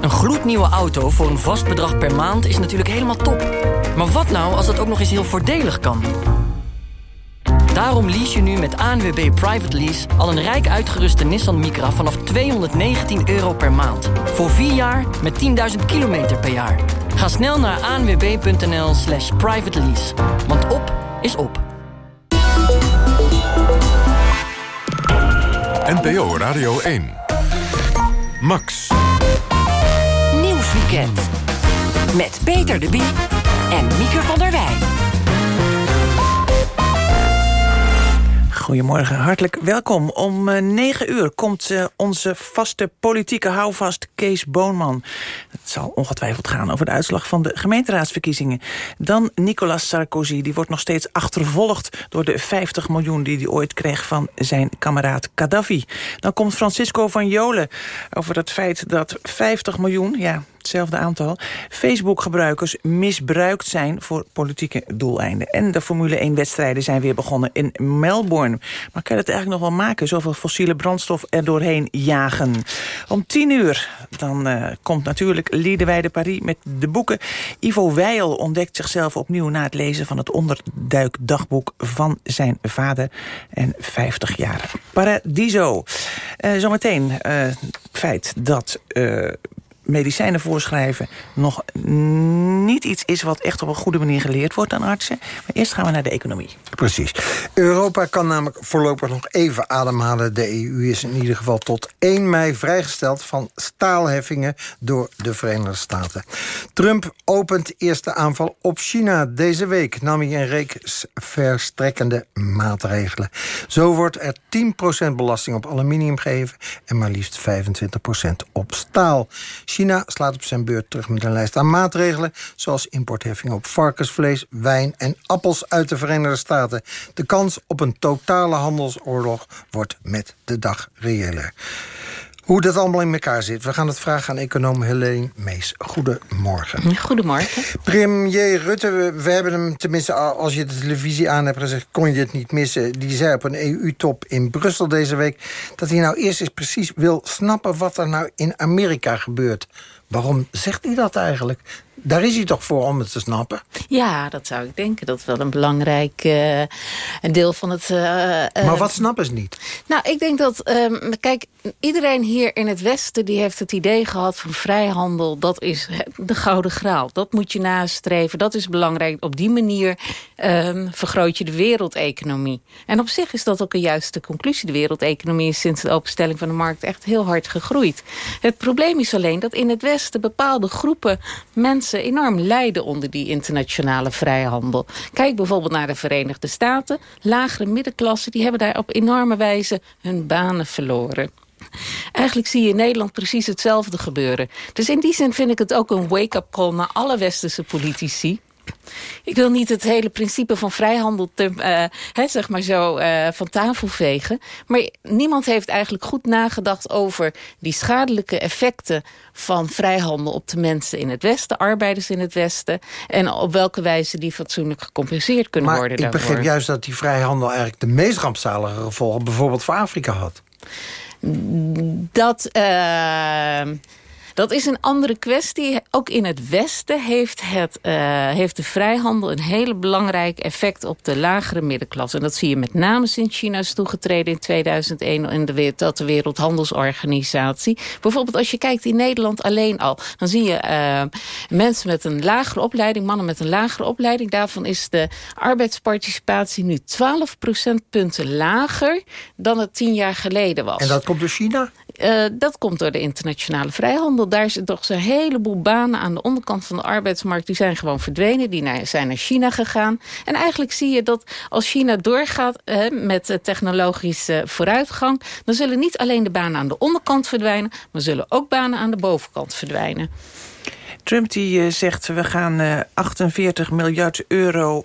Een gloednieuwe auto voor een vast bedrag per maand is natuurlijk helemaal top. Maar wat nou als dat ook nog eens heel voordelig kan? Daarom lease je nu met ANWB Private Lease al een rijk uitgeruste Nissan Micra vanaf 219 euro per maand. Voor 4 jaar met 10.000 kilometer per jaar. Ga snel naar anwb.nl slash private lease. Want op is op. NPO Radio 1. Max. Met Peter de Bie en Mieke van der Wij. Goedemorgen, hartelijk welkom. Om 9 eh, uur komt uh, onze vaste politieke houvast Kees Boonman. Het zal ongetwijfeld gaan over de uitslag van de gemeenteraadsverkiezingen. Dan Nicolas Sarkozy, die wordt nog steeds achtervolgd... door de 50 miljoen die hij ooit kreeg van zijn kameraad Gaddafi. Dan komt Francisco van Jolen over het feit dat 50 miljoen... ja, hetzelfde aantal, Facebook-gebruikers misbruikt zijn voor politieke doeleinden. En de Formule 1-wedstrijden zijn weer begonnen in Melbourne. Maar kan je het eigenlijk nog wel maken, zoveel fossiele brandstof er doorheen jagen? Om tien uur, dan uh, komt natuurlijk Liedewij Paris met de boeken. Ivo Weil ontdekt zichzelf opnieuw na het lezen van het onderduikdagboek van zijn vader en 50 jaar. Paradiso. Uh, zometeen uh, feit dat medicijnen voorschrijven... nog niet iets is wat echt op een goede manier geleerd wordt aan artsen. Maar eerst gaan we naar de economie. Precies. Europa kan namelijk voorlopig nog even ademhalen. De EU is in ieder geval tot 1 mei vrijgesteld... van staalheffingen door de Verenigde Staten. Trump opent eerste aanval op China. Deze week nam hij een reeks verstrekkende maatregelen. Zo wordt er 10% belasting op aluminium gegeven... en maar liefst 25% op staal. China slaat op zijn beurt terug met een lijst aan maatregelen... zoals importheffing op varkensvlees, wijn en appels uit de Verenigde Staten. De kans op een totale handelsoorlog wordt met de dag reëler. Hoe dat allemaal in elkaar zit, we gaan het vragen aan econoom Helene Mees. Goedemorgen. Goedemorgen. Premier Rutte, we, we hebben hem tenminste als je de televisie aan hebt gezegd... kon je het niet missen. Die zei op een EU-top in Brussel deze week... dat hij nou eerst eens precies wil snappen wat er nou in Amerika gebeurt. Waarom zegt hij dat eigenlijk? Daar is hij toch voor om het te snappen? Ja, dat zou ik denken. Dat is wel een belangrijk uh, deel van het... Uh, maar wat snappen ze niet? Nou, ik denk dat... Um, kijk, iedereen hier in het Westen... die heeft het idee gehad van vrijhandel. Dat is de gouden graal. Dat moet je nastreven. Dat is belangrijk. Op die manier um, vergroot je de wereldeconomie. En op zich is dat ook een juiste conclusie. De wereldeconomie is sinds de openstelling van de markt... echt heel hard gegroeid. Het probleem is alleen dat in het Westen... bepaalde groepen mensen enorm lijden onder die internationale vrijhandel. Kijk bijvoorbeeld naar de Verenigde Staten. Lagere middenklassen die hebben daar op enorme wijze hun banen verloren. Eigenlijk zie je in Nederland precies hetzelfde gebeuren. Dus in die zin vind ik het ook een wake-up call naar alle westerse politici. Ik wil niet het hele principe van vrijhandel te, uh, zeg maar zo, uh, van tafel vegen. Maar niemand heeft eigenlijk goed nagedacht over die schadelijke effecten van vrijhandel op de mensen in het Westen, arbeiders in het Westen. En op welke wijze die fatsoenlijk gecompenseerd kunnen maar worden. Ik daarvoor. begreep juist dat die vrijhandel eigenlijk de meest rampzalige gevolgen bijvoorbeeld voor Afrika had. Dat. Uh, dat is een andere kwestie. Ook in het Westen heeft, het, uh, heeft de vrijhandel een hele belangrijk effect op de lagere middenklasse. En dat zie je met name sinds China is toegetreden in 2001 in de, de Wereldhandelsorganisatie. Bijvoorbeeld als je kijkt in Nederland alleen al, dan zie je uh, mensen met een lagere opleiding, mannen met een lagere opleiding. Daarvan is de arbeidsparticipatie nu 12 procentpunten lager dan het tien jaar geleden was. En dat komt door China? Uh, dat komt door de internationale vrijhandel. Daar zijn toch een heleboel banen aan de onderkant van de arbeidsmarkt... die zijn gewoon verdwenen, die zijn naar China gegaan. En eigenlijk zie je dat als China doorgaat uh, met technologische vooruitgang... dan zullen niet alleen de banen aan de onderkant verdwijnen... maar zullen ook banen aan de bovenkant verdwijnen. Trump die uh, zegt we gaan 48 miljard euro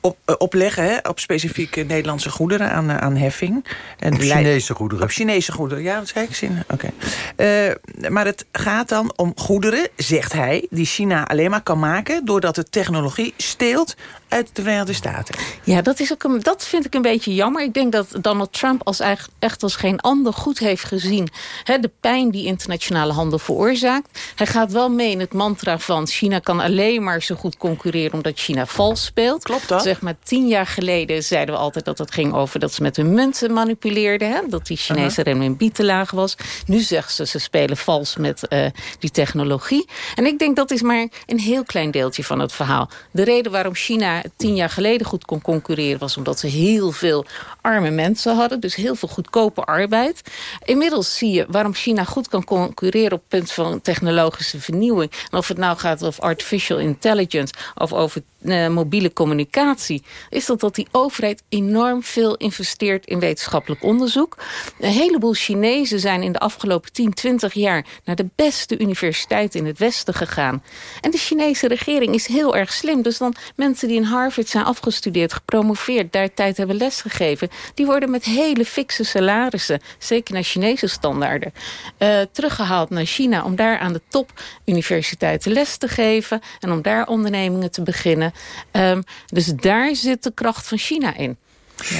op, uh, opleggen hè, op specifieke Nederlandse goederen aan, uh, aan heffing. En op Chinese goederen. Op Chinese goederen, ja, dat zei ik zin. Oké. Okay. Uh, maar het gaat dan om goederen, zegt hij, die China alleen maar kan maken... doordat het technologie steelt uit de Verenigde Staten. Ja, dat, is ook een, dat vind ik een beetje jammer. Ik denk dat Donald Trump als echt, echt als geen ander goed heeft gezien... Hè, de pijn die internationale handel veroorzaakt. Hij gaat wel mee in het mantra van... China kan alleen maar zo goed concurreren omdat China vals speelt. Klopt dat? Zeg maar tien jaar geleden zeiden we altijd dat het ging over... dat ze met hun munten manipuleerden. Hè, dat die Chinese uh -huh. renminbi te laag was. Nu zeggen ze, ze spelen vals met uh, die technologie. En ik denk dat is maar een heel klein deeltje van het verhaal. De reden waarom China tien jaar geleden goed kon concurreren... was omdat ze heel veel arme mensen hadden. Dus heel veel goedkope arbeid. Inmiddels zie je waarom China goed kan concurreren... op het punt van technologische vernieuwing. En of het nou gaat over artificial intelligence... of over uh, mobiele communicatie... is dat dat die overheid enorm veel investeert in wetenschappelijk onderzoek. Een heleboel Chinezen zijn in de afgelopen 10, 20 jaar... naar de beste universiteit in het Westen gegaan. En de Chinese regering is heel erg slim. Dus dan mensen die in Harvard zijn afgestudeerd, gepromoveerd... daar tijd hebben lesgegeven... die worden met hele fikse salarissen... zeker naar Chinese standaarden... Uh, teruggehaald naar China... om daar aan de topuniversiteiten les te geven... en om daar ondernemingen te beginnen. Um, dus daar zit de kracht van China in.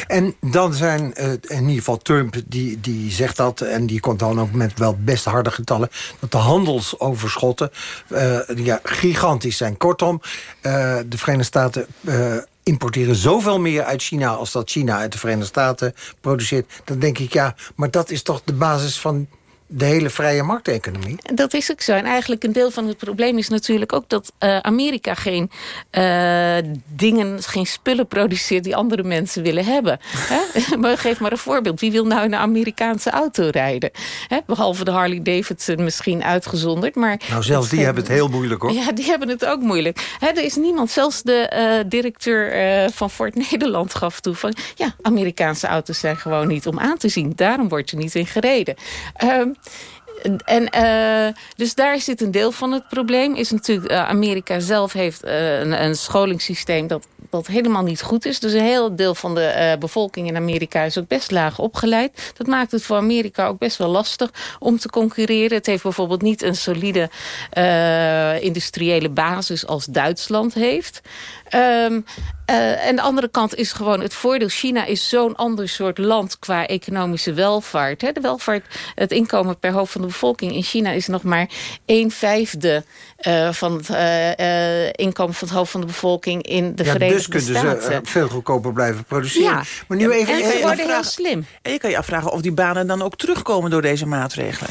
En dan zijn uh, in ieder geval Trump, die, die zegt dat... en die komt dan ook met wel best harde getallen... dat de handelsoverschotten uh, ja, gigantisch zijn. Kortom, uh, de Verenigde Staten importeren zoveel meer uit China... als dat China uit de Verenigde Staten produceert. Dan denk ik, ja, maar dat is toch de basis van de hele vrije markteconomie. Dat is ook zo. En eigenlijk een deel van het probleem is natuurlijk ook... dat uh, Amerika geen uh, dingen, geen spullen produceert... die andere mensen willen hebben. maar geef maar een voorbeeld. Wie wil nou in een Amerikaanse auto rijden? Behalve de Harley Davidson misschien uitgezonderd. Maar nou, zelfs die hebben het heel moeilijk, hoor. Ja, die hebben het ook moeilijk. Er is niemand, zelfs de uh, directeur van Ford Nederland gaf toe... van ja, Amerikaanse auto's zijn gewoon niet om aan te zien. Daarom wordt er niet in gereden. Uh, en uh, dus daar zit een deel van het probleem. Is natuurlijk, uh, Amerika zelf heeft uh, een, een scholingssysteem dat, dat helemaal niet goed is. Dus een heel deel van de bevolking in Amerika is ook best laag opgeleid. Dat maakt het voor Amerika ook best wel lastig om te concurreren. Het heeft bijvoorbeeld niet een solide industriële basis als Duitsland heeft. Um, uh, en de andere kant is gewoon het voordeel. China is zo'n ander soort land qua economische welvaart. Hè. De welvaart, het inkomen per hoofd van de bevolking in China is nog maar een vijfde uh, van het uh, inkomen van het hoofd van de bevolking in de ja, Verenigde dus Staten. Dus kunnen ze veel goedkoper blijven produceren. Ja. Maar nu even, en ze worden heel slim. En je kan je afvragen of die banen dan ook terugkomen door deze maatregelen.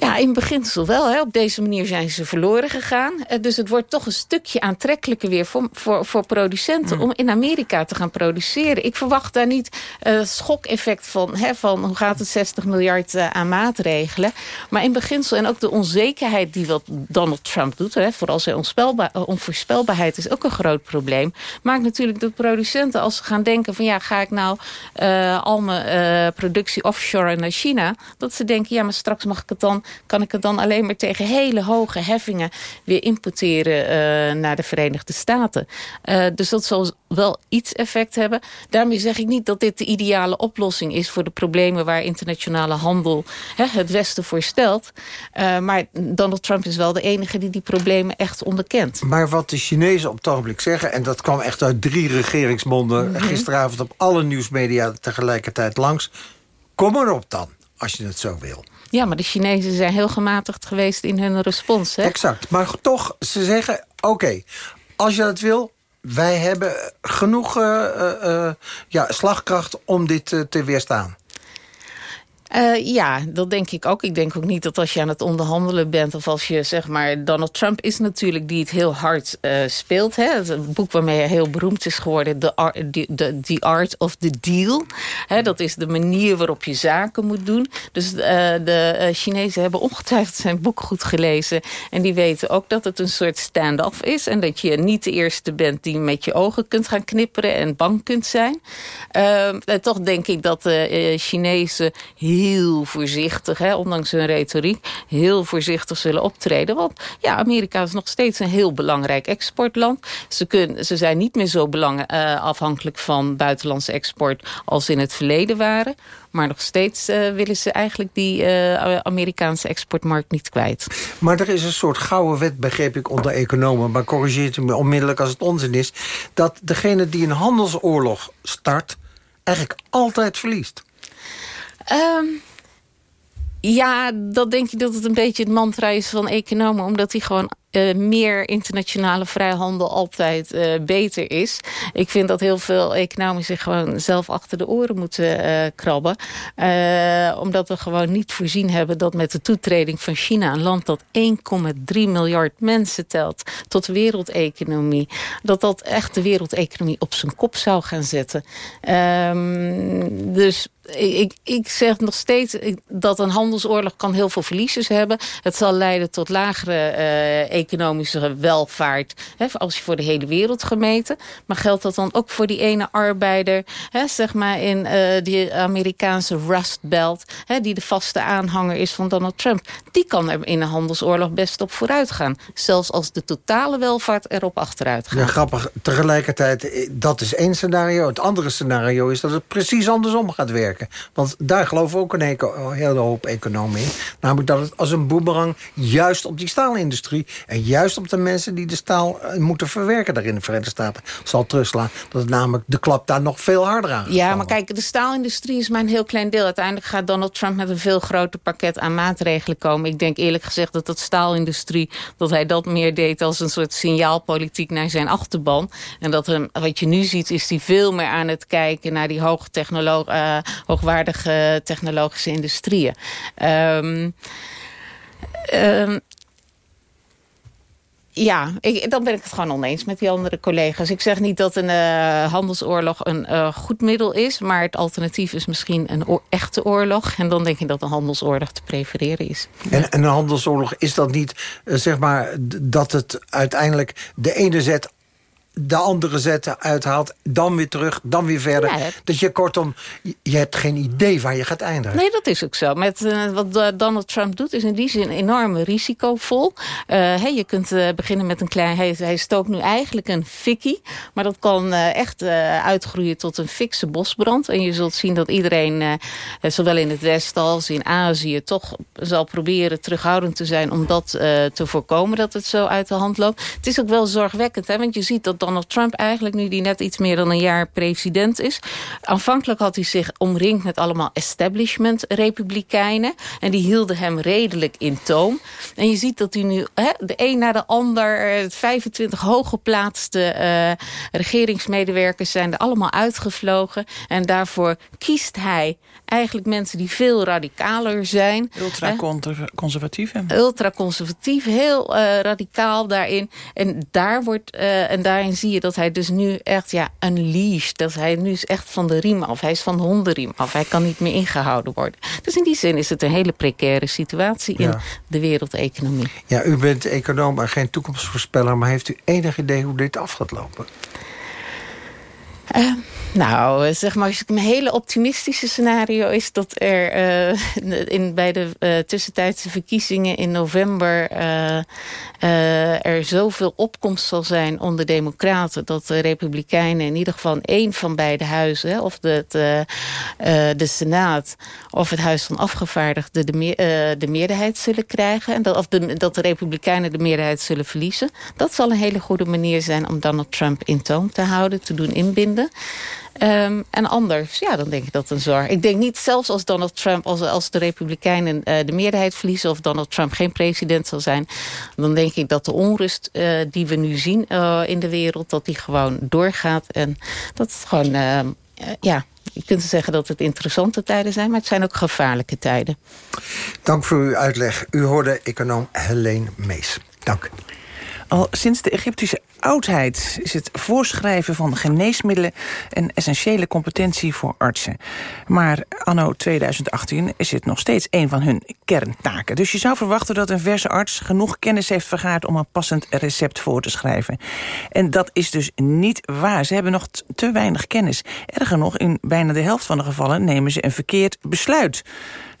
Ja, in beginsel wel. Hè. Op deze manier zijn ze verloren gegaan. Dus het wordt toch een stukje aantrekkelijker weer voor, voor, voor producenten... Mm. om in Amerika te gaan produceren. Ik verwacht daar niet uh, schokeffect van, hè, van... hoe gaat het 60 miljard uh, aan maatregelen. Maar in beginsel en ook de onzekerheid die wat Donald Trump doet... Hè, vooral zijn onvoorspelbaarheid is ook een groot probleem... maakt natuurlijk dat producenten als ze gaan denken van... ja, ga ik nou uh, al mijn productie offshore naar China... dat ze denken, ja, maar straks mag ik het dan kan ik het dan alleen maar tegen hele hoge heffingen weer importeren uh, naar de Verenigde Staten. Uh, dus dat zal wel iets effect hebben. Daarmee zeg ik niet dat dit de ideale oplossing is voor de problemen waar internationale handel hè, het Westen voor stelt. Uh, maar Donald Trump is wel de enige die die problemen echt onderkent. Maar wat de Chinezen op het ogenblik zeggen, en dat kwam echt uit drie regeringsmonden mm -hmm. gisteravond op alle nieuwsmedia tegelijkertijd langs. Kom erop dan, als je het zo wil. Ja, maar de Chinezen zijn heel gematigd geweest in hun respons. Hè? Exact. Maar toch, ze zeggen, oké, als je dat wil... wij hebben genoeg uh, uh, ja, slagkracht om dit te weerstaan. Uh, ja, dat denk ik ook. Ik denk ook niet dat als je aan het onderhandelen bent... of als je, zeg maar... Donald Trump is natuurlijk die het heel hard uh, speelt. Hè? Het boek waarmee hij heel beroemd is geworden... The Art, the, art of the Deal. Hè? Dat is de manier waarop je zaken moet doen. Dus uh, de Chinezen hebben ongetwijfeld zijn boek goed gelezen. En die weten ook dat het een soort stand-off is. En dat je niet de eerste bent die met je ogen kunt gaan knipperen... en bang kunt zijn. toch denk ik dat de Chinezen voorzichtig, hè, ondanks hun retoriek... heel voorzichtig zullen optreden. Want ja, Amerika is nog steeds een heel belangrijk exportland. Ze, kunnen, ze zijn niet meer zo belang, uh, afhankelijk van buitenlandse export... als in het verleden waren. Maar nog steeds uh, willen ze eigenlijk die uh, Amerikaanse exportmarkt niet kwijt. Maar er is een soort gouden wet, begreep ik, onder economen... maar corrigeert u me onmiddellijk als het onzin is... dat degene die een handelsoorlog start... eigenlijk altijd verliest. Um, ja, dat denk ik dat het een beetje het mantra is van economen. Omdat die gewoon uh, meer internationale vrijhandel altijd uh, beter is. Ik vind dat heel veel economen zich gewoon zelf achter de oren moeten uh, krabben. omdat we gewoon niet voorzien hebben dat met de toetreding van China... een land dat 1,3 miljard mensen telt tot de wereldeconomie... dat dat echt de wereldeconomie op zijn kop zou gaan zetten. Um, dus ik, ik zeg nog steeds dat een handelsoorlog kan heel veel verliezers hebben. Het zal leiden tot lagere uh, economische welvaart. Hè, als je voor de hele wereld gemeten. Maar geldt dat dan ook voor die ene arbeider... Hè, zeg maar in uh, die Amerikaanse Rust Belt... Hè, die de vaste aanhanger is van Donald Trump. Die kan er in een handelsoorlog best op vooruit gaan. Zelfs als de totale welvaart erop achteruit gaat. Ja, grappig. Tegelijkertijd, dat is één scenario. Het andere scenario is dat het precies andersom gaat werken. Want daar geloven ook een hele hoop economen in. Namelijk dat het als een boemerang juist op die staalindustrie... en juist op de mensen die de staal moeten verwerken daar in de Verenigde Staten... zal terugslaan. Dat het namelijk de klap daar nog veel harder aan gaat Ja, maar kijk, de staalindustrie is maar een heel klein deel. Uiteindelijk gaat Donald Trump met een veel groter pakket aan maatregelen komen. Ik denk eerlijk gezegd dat dat staalindustrie... dat hij dat meer deed als een soort signaalpolitiek naar zijn achterban. En dat hem, wat je nu ziet is hij veel meer aan het kijken... naar die hoogtechnologie... Uh, hoogwaardige technologische industrieën. Um, um, ja, ik, dan ben ik het gewoon oneens met die andere collega's. Ik zeg niet dat een uh, handelsoorlog een uh, goed middel is... maar het alternatief is misschien een echte oorlog. En dan denk ik dat een handelsoorlog te prefereren is. En, en een handelsoorlog, is dat niet, uh, zeg maar... dat het uiteindelijk de ene zet de andere zetten uithaalt, dan weer terug, dan weer verder. Dat je kortom, je hebt geen idee waar je gaat eindigen. Nee, dat is ook zo. Met uh, wat Donald Trump doet, is in die zin enorm risicovol. Uh, hey, je kunt uh, beginnen met een klein... Hij, hij stookt nu eigenlijk een fikkie, maar dat kan echt uitgroeien tot een fikse bosbrand. En je zult zien dat iedereen, zowel in het Westen als in Azië... toch zal proberen terughoudend te zijn om dat te voorkomen... dat het zo uit de hand loopt. Het is ook wel zorgwekkend, hè, want je ziet dat Donald Trump eigenlijk, nu die net iets meer dan een jaar president is. Aanvankelijk had hij zich omringd met allemaal establishment-republikeinen. En die hielden hem redelijk in toom. En je ziet dat hij nu de een na de ander, 25 hooggeplaatste uh, regeringsmedewerkers zijn er allemaal uitgevlogen. En daarvoor kiest hij eigenlijk mensen die veel radicaler zijn. Ultra-conservatief. Ultra-conservatief, heel uh, radicaal daarin. En, daar wordt, uh, en daarin zie je dat hij dus nu echt ja, unleashed. Dat hij nu is echt van de riem af. Hij is van de hondenriem af. Hij kan niet meer ingehouden worden. Dus in die zin is het een hele precaire situatie in de wereldeconomie. Ja, u bent econoom en geen toekomstvoorspeller... maar heeft u enig idee hoe dit af gaat lopen? Uh, nou, zeg maar, een hele optimistische scenario is dat er uh, in, bij de uh, tussentijdse verkiezingen in november uh, er zoveel opkomst zal zijn onder democraten dat de republikeinen in ieder geval één van beide huizen, of de, de, de Senaat of het Huis van Afgevaardigden de, de meerderheid zullen krijgen. En dat, of de, dat de republikeinen de meerderheid zullen verliezen. Dat zal een hele goede manier zijn om Donald Trump in toom te houden, te doen inbinden. Um, en anders, ja, dan denk ik dat een zorg. Ik denk niet, zelfs als Donald Trump, als, als de Republikeinen uh, de meerderheid verliezen... of Donald Trump geen president zal zijn... dan denk ik dat de onrust uh, die we nu zien uh, in de wereld... dat die gewoon doorgaat. En dat het gewoon, ehm, ja, je kunt zeggen dat het interessante tijden zijn... maar het zijn ook gevaarlijke tijden. Dank voor uw uitleg. U hoorde econoom Helene Mees. Dank. Al sinds de Egyptische oudheid is het voorschrijven van geneesmiddelen... een essentiële competentie voor artsen. Maar anno 2018 is het nog steeds een van hun kerntaken. Dus je zou verwachten dat een verse arts genoeg kennis heeft vergaard... om een passend recept voor te schrijven. En dat is dus niet waar. Ze hebben nog te weinig kennis. Erger nog, in bijna de helft van de gevallen nemen ze een verkeerd besluit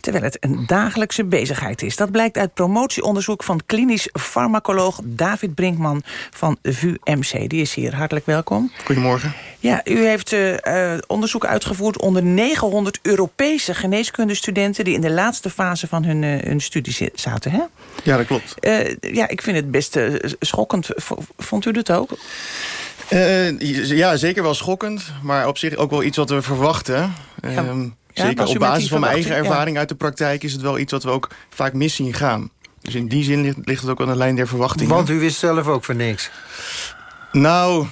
terwijl het een dagelijkse bezigheid is. Dat blijkt uit promotieonderzoek van klinisch farmacoloog David Brinkman van VUMC. Die is hier. Hartelijk welkom. Goedemorgen. Ja, u heeft uh, onderzoek uitgevoerd onder 900 Europese geneeskundestudenten... die in de laatste fase van hun, uh, hun studie zaten, hè? Ja, dat klopt. ja, ik vind het best schokkend. Vond u dat ook? ja, zeker wel schokkend. Maar op zich ook wel iets wat we verwachten. Ja. Ehm, Zeker op basis van mijn eigen ervaring uit de praktijk... is het wel iets wat we ook vaak mis zien gaan. Dus in die zin ligt, ligt het ook aan de lijn der verwachtingen. Want u wist zelf ook van niks. Nou,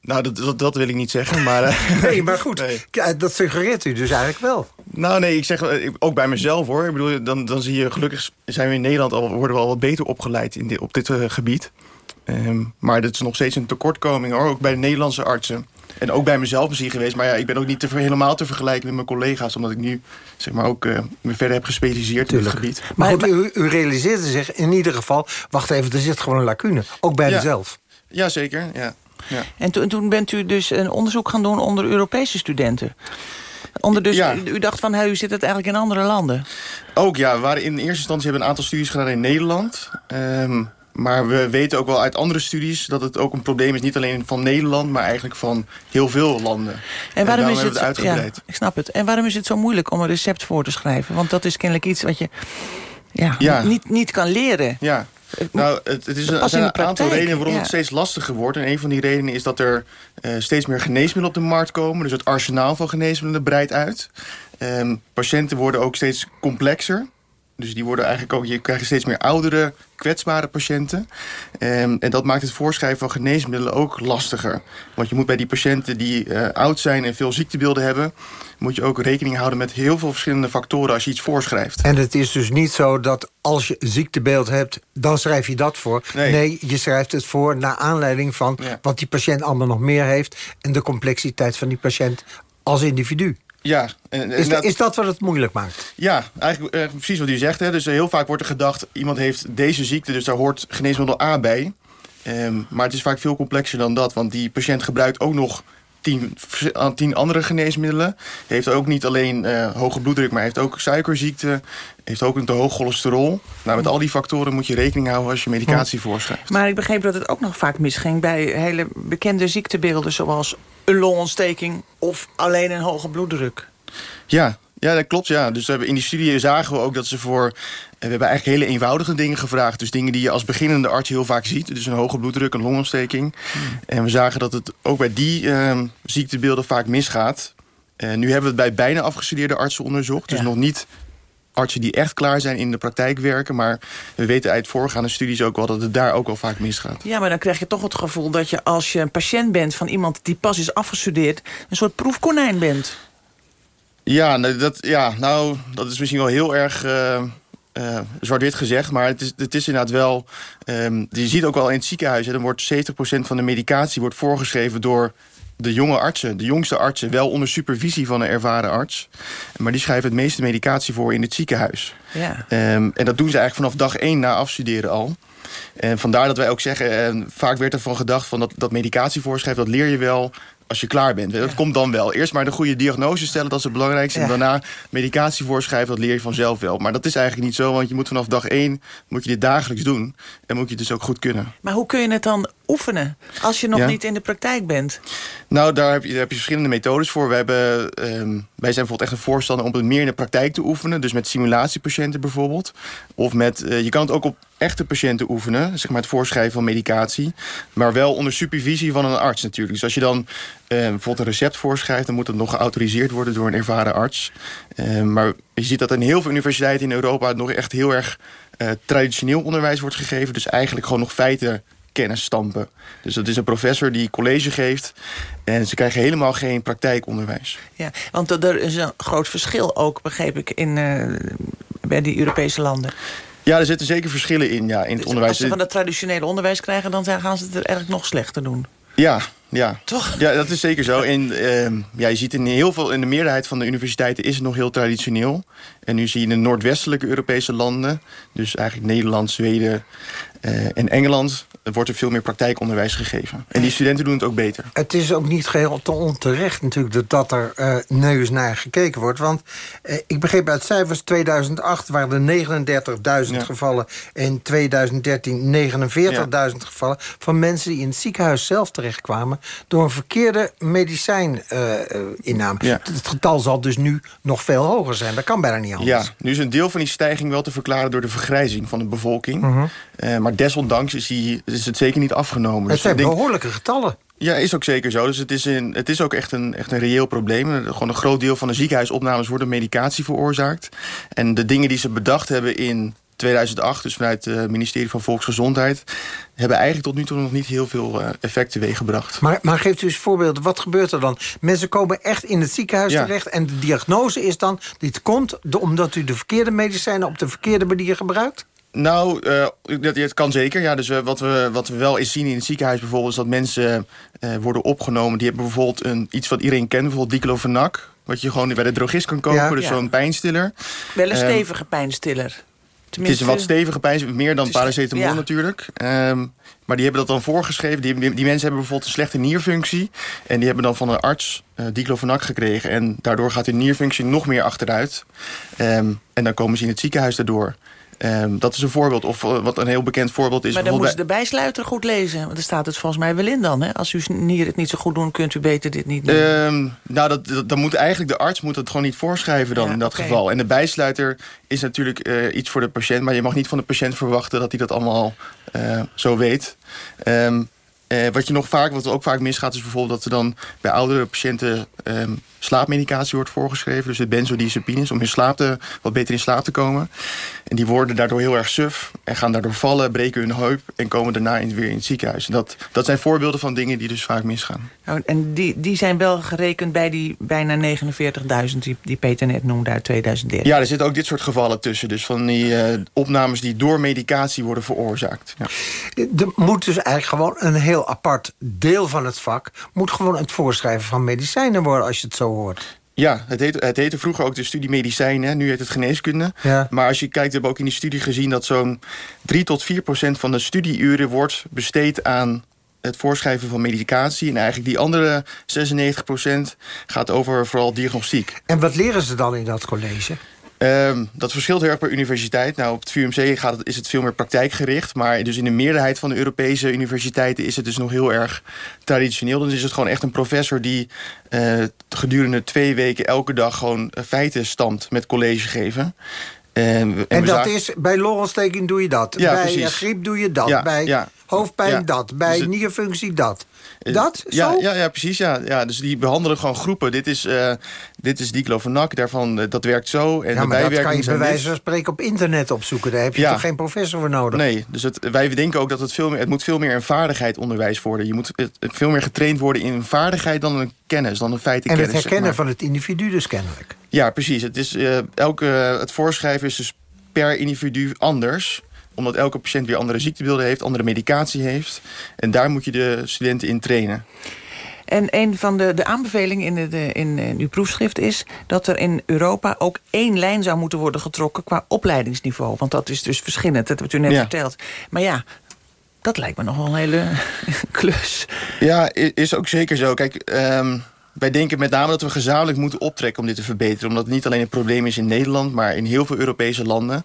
nou, dat, dat, dat, wil ik niet zeggen, maar... Eh, nee, maar goed, nee. dat suggereert u dus eigenlijk wel. Nou nee, ik zeg eh, ook bij mezelf hoor. Ik bedoel, dan, dan zie je, gelukkig zijn we in Nederland al, worden we al wat beter opgeleid in dit, op dit uh, gebied. Um, maar dat is nog steeds een tekortkoming hoor, ook bij de Nederlandse artsen. En ook bij mezelf is hier geweest. Maar ja, ik ben ook niet te, helemaal te vergelijken met mijn collega's. Omdat ik nu zeg maar, ook uh, me verder heb gespecialiseerd in het gebied. Maar goed, u, u realiseerde zich in ieder geval... wacht even, er zit gewoon een lacune. Ook bij ja. mezelf. Ja, zeker. Ja. Ja. En to, toen bent u dus een onderzoek gaan doen onder Europese studenten. Onder dus, ja. U dacht van, hey, u zit het eigenlijk in andere landen? Ook ja, we waren in eerste instantie hebben een aantal studies gedaan in Nederland. Um, maar we weten ook wel uit andere studies dat het ook een probleem is... niet alleen van Nederland, maar eigenlijk van heel veel landen. En waarom, is het, het uitgebreid. Ja, ik snap het. En waarom is het zo moeilijk om een recept voor te schrijven? Want dat is kennelijk iets wat je ja, ja. Niet, niet kan leren. Ja, nou, het, het is een, zijn een aantal redenen waarom ja. het steeds lastiger wordt. En een van die redenen is dat er uh, steeds meer geneesmiddelen op de markt komen. Dus het arsenaal van geneesmiddelen breidt uit. Um, patiënten worden ook steeds complexer. Dus die worden eigenlijk ook, je krijgt steeds meer oudere, kwetsbare patiënten. Um, en dat maakt het voorschrijven van geneesmiddelen ook lastiger. Want je moet bij die patiënten die uh, oud zijn en veel ziektebeelden hebben... moet je ook rekening houden met heel veel verschillende factoren als je iets voorschrijft. En het is dus niet zo dat als je ziektebeeld hebt, dan schrijf je dat voor. Nee, nee je schrijft het voor naar aanleiding van Ja. wat die patiënt allemaal nog meer heeft... en de complexiteit van die patiënt als individu. Ja, en, en Is, dat- is dat wat het moeilijk maakt? Ja, eigenlijk eh, precies wat u zegt. Hè. Dus eh, heel vaak wordt er gedacht, iemand heeft deze ziekte... dus daar hoort geneesmiddel A bij. Ehm, maar het is vaak veel complexer dan dat. Want die patiënt gebruikt ook nog tien, eh, tien andere geneesmiddelen. Heeft ook niet alleen eh, hoge bloeddruk, maar heeft ook suikerziekte. Heeft ook een te hoog cholesterol. Nou, met al die factoren moet je rekening houden als je medicatie voorschrijft. Maar ik begreep dat het ook nog vaak misging bij hele bekende ziektebeelden... zoals een longontsteking of alleen een hoge bloeddruk. Ja, ja, dat klopt. Ja. Dus we hebben in die studie zagen we ook dat ze voor... eh, We hebben eigenlijk hele eenvoudige dingen gevraagd. Dus dingen die je als beginnende arts heel vaak ziet. Dus een hoge bloeddruk, een longontsteking. En we zagen dat het ook bij die ehm, ziektebeelden vaak misgaat. En nu hebben we het bij bijna afgestudeerde artsen onderzocht. Dus Ja. nog niet artsen die echt klaar zijn in de praktijk werken. Maar we weten uit voorgaande studies ook wel dat het daar ook wel vaak misgaat. Ja, maar dan krijg je toch het gevoel dat je als je een patiënt bent... van iemand die pas is afgestudeerd, een soort proefkonijn bent. Ja, nou, dat, ja, nou, dat is misschien wel heel erg eh, zwart-wit gezegd. Maar het is, het is inderdaad wel... ehm, je ziet ook wel in het ziekenhuis... Hè, dan wordt 70% van de medicatie wordt voorgeschreven door de jonge artsen. De jongste artsen, wel onder supervisie van een ervaren arts. Maar die schrijven het meeste medicatie voor in het ziekenhuis. Ja. Ehm, en dat doen ze eigenlijk vanaf dag één na afstuderen al. En vandaar dat wij ook zeggen, eh, vaak werd er van gedacht... van dat, dat medicatie voorschrijven, dat leer je wel als je klaar bent. Dat komt dan wel. Eerst maar de goede diagnose stellen, dat is het belangrijkste. En daarna medicatie voorschrijven, dat leer je vanzelf wel. Maar dat is eigenlijk niet zo, want je moet vanaf dag één... moet je dit dagelijks doen en moet je het dus ook goed kunnen. Maar hoe kun je het dan oefenen als je nog Ja. niet in de praktijk bent? Nou, daar heb je, daar heb je verschillende methodes voor. We hebben, ehm, wij zijn bijvoorbeeld echt een voorstander om het meer in de praktijk te oefenen. Dus met simulatiepatiënten bijvoorbeeld. Of met, eh, je kan het ook op echte patiënten oefenen. Zeg maar het voorschrijven van medicatie. Maar wel onder supervisie van een arts natuurlijk. Dus als je dan eh, bijvoorbeeld een recept voorschrijft... dan moet het nog geautoriseerd worden door een ervaren arts. Eh, maar je ziet dat in heel veel universiteiten in Europa... nog echt heel erg eh, traditioneel onderwijs wordt gegeven. Dus eigenlijk gewoon nog feiten kennis stampen. Dus dat is een professor die college geeft... en ze krijgen helemaal geen praktijkonderwijs. Ja, want er is een groot verschil ook, begreep ik, in, eh, bij die Europese landen. Ja, er zitten zeker verschillen in, ja, in het Als onderwijs. ze van het traditionele onderwijs krijgen... dan gaan ze het er eigenlijk nog slechter doen. Ja, ja. Toch? Ja, dat is zeker zo. En ehm, ja, je ziet in heel veel, in de meerderheid van de universiteiten is het nog heel traditioneel. En nu zie je in de noordwestelijke Europese landen, dus eigenlijk Nederland, Zweden eh, en Engeland, wordt er veel meer praktijkonderwijs gegeven. En die studenten doen het ook beter. Het is ook niet geheel te onterecht natuurlijk dat, dat er eh neus naar gekeken wordt. Want eh, ik begreep uit cijfers 2008 waren er 39.000 Ja. gevallen. In 2013 49.000 gevallen van mensen die in het ziekenhuis zelf terechtkwamen... door een verkeerde medicijninname. Ja. Het getal zal dus nu nog veel hoger zijn. Dat kan bijna niet anders. Ja, nu is een deel van die stijging wel te verklaren door de vergrijzing van de bevolking. Eh, maar desondanks is, die, is het zeker niet afgenomen. Het Dus zijn denk- behoorlijke getallen. Ja, is ook zeker zo. Dus het is, een, het is ook echt een, echt een reëel probleem. Gewoon een groot deel van de ziekenhuisopnames worden medicatie veroorzaakt. En de dingen die ze bedacht hebben in 2008, dus vanuit het ministerie van Volksgezondheid... hebben eigenlijk tot nu toe nog niet heel veel eh, effect teweeggebracht. Maar, maar geeft u eens voorbeelden, wat gebeurt er dan? Mensen komen echt in het ziekenhuis Ja. terecht... en de diagnose is dan, dit komt omdat u de verkeerde medicijnen... op de verkeerde manier gebruikt? Nou, eh, dat, het kan zeker. Ja, dus eh, wat, we, wat we wel eens zien in het ziekenhuis bijvoorbeeld... is dat mensen eh, worden opgenomen. Die hebben bijvoorbeeld een, iets wat iedereen kent, bijvoorbeeld diclofenac... wat je gewoon bij de drogist kan kopen, Ja. dus Ja. zo'n pijnstiller. Wel een Ehm, stevige pijnstiller. Het is een wat stevige pijn, meer dan paracetamol ja. natuurlijk. Ehm, maar die hebben dat dan voorgeschreven. Die, die, die mensen hebben bijvoorbeeld een slechte nierfunctie. En die hebben dan van een arts eh diclofenac gekregen. En daardoor gaat hun nierfunctie nog meer achteruit. Ehm, en dan komen ze in het ziekenhuis daardoor. Ehm, dat is een voorbeeld. Of eh, wat een heel bekend voorbeeld is. maar dan moet bijvoorbeeld de bijsluiter goed lezen. Want daar staat het volgens mij wel in dan. Hè? Als uw nieren het niet zo goed doen, kunt u beter dit niet doen. Ehm, nou, dat, dat, dan moet eigenlijk de arts moet het gewoon niet voorschrijven dan Ja, in dat geval. En de bijsluiter is natuurlijk eh, iets voor de patiënt. Maar je mag niet van de patiënt verwachten dat hij dat allemaal eh, zo weet. Ehm, Eh, wat je nog vaak, wat ook vaak misgaat, is bijvoorbeeld dat er dan bij oudere patiënten slaapmedicatie wordt voorgeschreven. Dus de benzodiazepines, om in slaap te, wat beter in slaap te komen. En die worden daardoor heel erg suf en gaan daardoor vallen, breken hun heup en komen daarna in, weer in het ziekenhuis. En dat, dat zijn voorbeelden van dingen die dus vaak misgaan. Nou, en die, die zijn wel gerekend bij die bijna 49.000 die, die Peter net noemde uit 2013. Ja, er zitten ook dit soort gevallen tussen. Dus van die uh, opnames die door medicatie worden veroorzaakt. Ja. Er moet dus eigenlijk gewoon een heel apart deel van het vak... moet gewoon het voorschrijven van medicijnen worden als je het zo hoort. Ja, het heette, het heette vroeger ook de studie medicijnen. Nu heet het geneeskunde. Ja. Maar als je kijkt, we hebben ook in die studie gezien... dat zo'n 3 tot 4 procent van de studieuren wordt besteed aan het voorschrijven van medicatie. En eigenlijk die andere 96 procent gaat over vooral diagnostiek. En wat leren ze dan in dat college? Um, dat verschilt heel erg per universiteit. Nou, op het VUMC gaat het, is het veel meer praktijkgericht. Maar dus in de meerderheid van de Europese universiteiten... is het dus nog heel erg traditioneel. Dan is het gewoon echt een professor die uh, gedurende twee weken... elke dag gewoon feiten stamt met college geven. En, en, dat is, bij longontsteking doe je dat. Ja, bij precies. griep doe je dat. Ja, bij ja. hoofdpijn dat. Bij Dus het- nierfunctie dat. Dat? Ja, Zo? ja, ja, precies. Ja. Ja, dus die behandelen gewoon groepen. Dit is, eh dit is diclofenac, daarvan, eh, dat werkt zo. En ja, de dat kan je bij wijze van spreken op internet opzoeken. Daar heb je Ja. toch geen professor voor nodig? Nee, dus het, wij denken ook dat het veel meer, het moet veel meer een vaardigheidsonderwijs worden. Je moet het, veel meer getraind worden in een vaardigheid dan een kennis, dan een en feitenkennis. het zeg herkennen maar. van het individu dus kennelijk. Ja, precies. Het, is, eh, elke, het voorschrijven is dus per individu anders omdat elke patiënt weer andere ziektebeelden heeft, andere medicatie heeft. En daar moet je de studenten in trainen. En een van de, de aanbevelingen in, de, in, in uw proefschrift is... dat er in Europa ook één lijn zou moeten worden getrokken... qua opleidingsniveau. Want dat is dus verschillend, dat hebt u net Ja. verteld. Maar ja, dat lijkt me nog wel een hele klus. Ja, is ook zeker zo. Kijk, ehm, wij denken met name dat we gezamenlijk moeten optrekken om dit te verbeteren. Omdat het niet alleen een probleem is in Nederland, maar in heel veel Europese landen.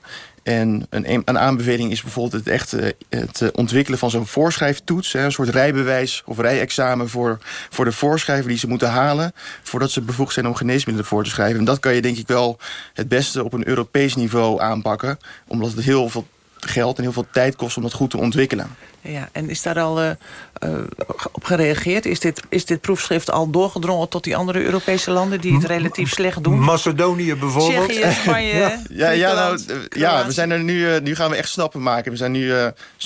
En een, een aanbeveling is bijvoorbeeld het, echt, eh, het eh, ontwikkelen van zo'n voorschrijftoets. Een soort rijbewijs of rijexamen voor, voor de voorschrijver die ze moeten halen... voordat ze bevoegd zijn om geneesmiddelen voor te schrijven. En dat kan je denk ik wel het beste op een Europees niveau aanpakken. Omdat het heel veel geld en heel veel tijd kost om dat goed te ontwikkelen. Ja, en is daar al eh, eh, op gereageerd? Is dit, is dit proefschrift al doorgedrongen tot die andere Europese landen... die het relatief slecht doen? Macedonië bijvoorbeeld. Tsjechië, Spanje, Ja, ja, nou, Griekenland, eh, ja, we zijn er nu, nu gaan we echt stappen maken. We zijn nu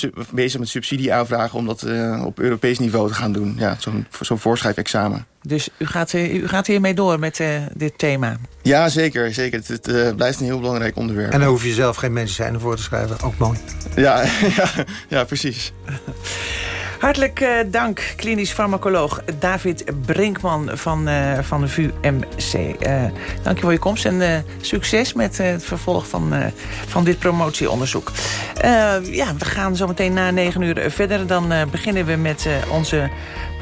eh, bezig met subsidieaanvragen om dat eh, op Europees niveau te gaan doen. Ja, zo'n zo'n voorschrijfexamen. Dus u gaat, u gaat hiermee door met eh, dit thema? Ja, zeker. zeker. Het, het, blijft een heel belangrijk onderwerp. En dan hoef je zelf geen medicijnen voor te schrijven. Ook mooi. Ja, ja, ja, precies. Hartelijk eh, dank, klinisch farmacoloog David Brinkman van, eh, van de VUMC. Eh dank je voor je komst en succes met het vervolg van, van dit promotieonderzoek. Ja, we gaan zo meteen na negen uur verder. Dan beginnen we met onze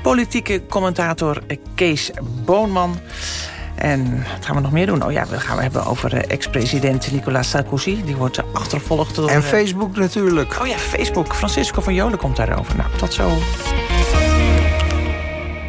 politieke commentator Kees Boonman. En wat gaan we nog meer doen? Oh ja, we gaan we hebben over eh, ex-president Nicolas Sarkozy. Die wordt achtervolgd door... En eh, Facebook natuurlijk. Oh ja, Facebook. Francisco van Jolen komt daarover. Nou, tot zo.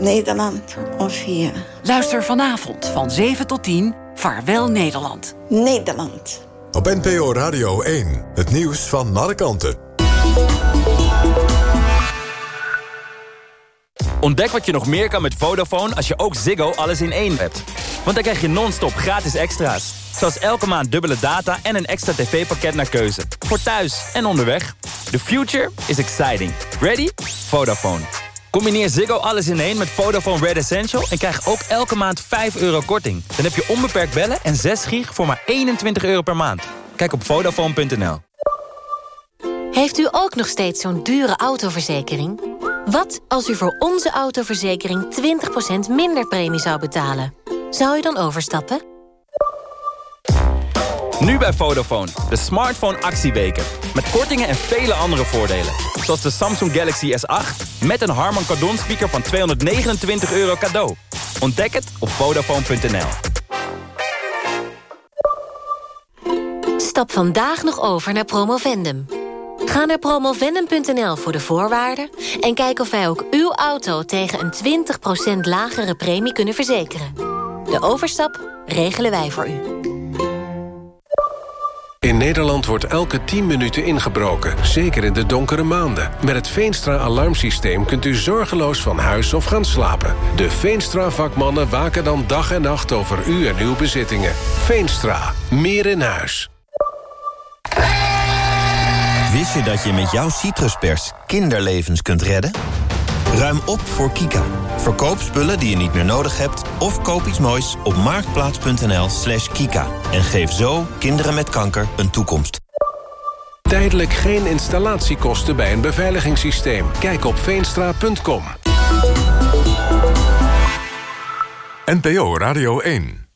Nederland of hier? Luister vanavond van 7 tot 10, Vaarwel Nederland. Nederland. Op NPO Radio 1. Het nieuws van alle kanten. Ontdek wat je nog meer kan met Vodafone als je ook Ziggo alles in één hebt. Want dan krijg je non-stop gratis extra's. Zoals elke maand dubbele data en een extra tv-pakket naar keuze. Voor thuis en onderweg. The future is exciting. Ready? Vodafone. Combineer Ziggo alles in één met Vodafone Red Essential... en krijg ook elke maand 5 euro korting. Dan heb je onbeperkt bellen en 6 gig voor maar 21 euro per maand. Kijk op Vodafone.nl. Heeft u ook nog steeds zo'n dure autoverzekering? Wat als u voor onze autoverzekering 20% minder premie zou betalen? Zou u dan overstappen? Nu bij Vodafone, de smartphone actieweken. Met kortingen en vele andere voordelen. Zoals de Samsung Galaxy S8 met een Harman Kardon speaker van 229 euro cadeau. Ontdek het op Vodafone.nl. Stap vandaag nog over naar Promovendum. Ga naar promovendum.nl voor de voorwaarden... en kijk of wij ook uw auto tegen een 20% lagere premie kunnen verzekeren. De overstap regelen wij voor u. In Nederland wordt elke 10 minuten ingebroken, zeker in de donkere maanden. Met het Veenstra-alarmsysteem kunt u zorgeloos van huis of gaan slapen. De Veenstra-vakmannen waken dan dag en nacht over u en uw bezittingen. Veenstra, meer in huis. Wist je dat je met jouw citruspers kinderlevens kunt redden? Ruim op voor Kika. Verkoop spullen die je niet meer nodig hebt... of koop iets moois op marktplaats.nl slash kika. En geef zo kinderen met kanker een toekomst. Tijdelijk geen installatiekosten bij een beveiligingssysteem. Kijk op veenstra.com. NPO Radio 1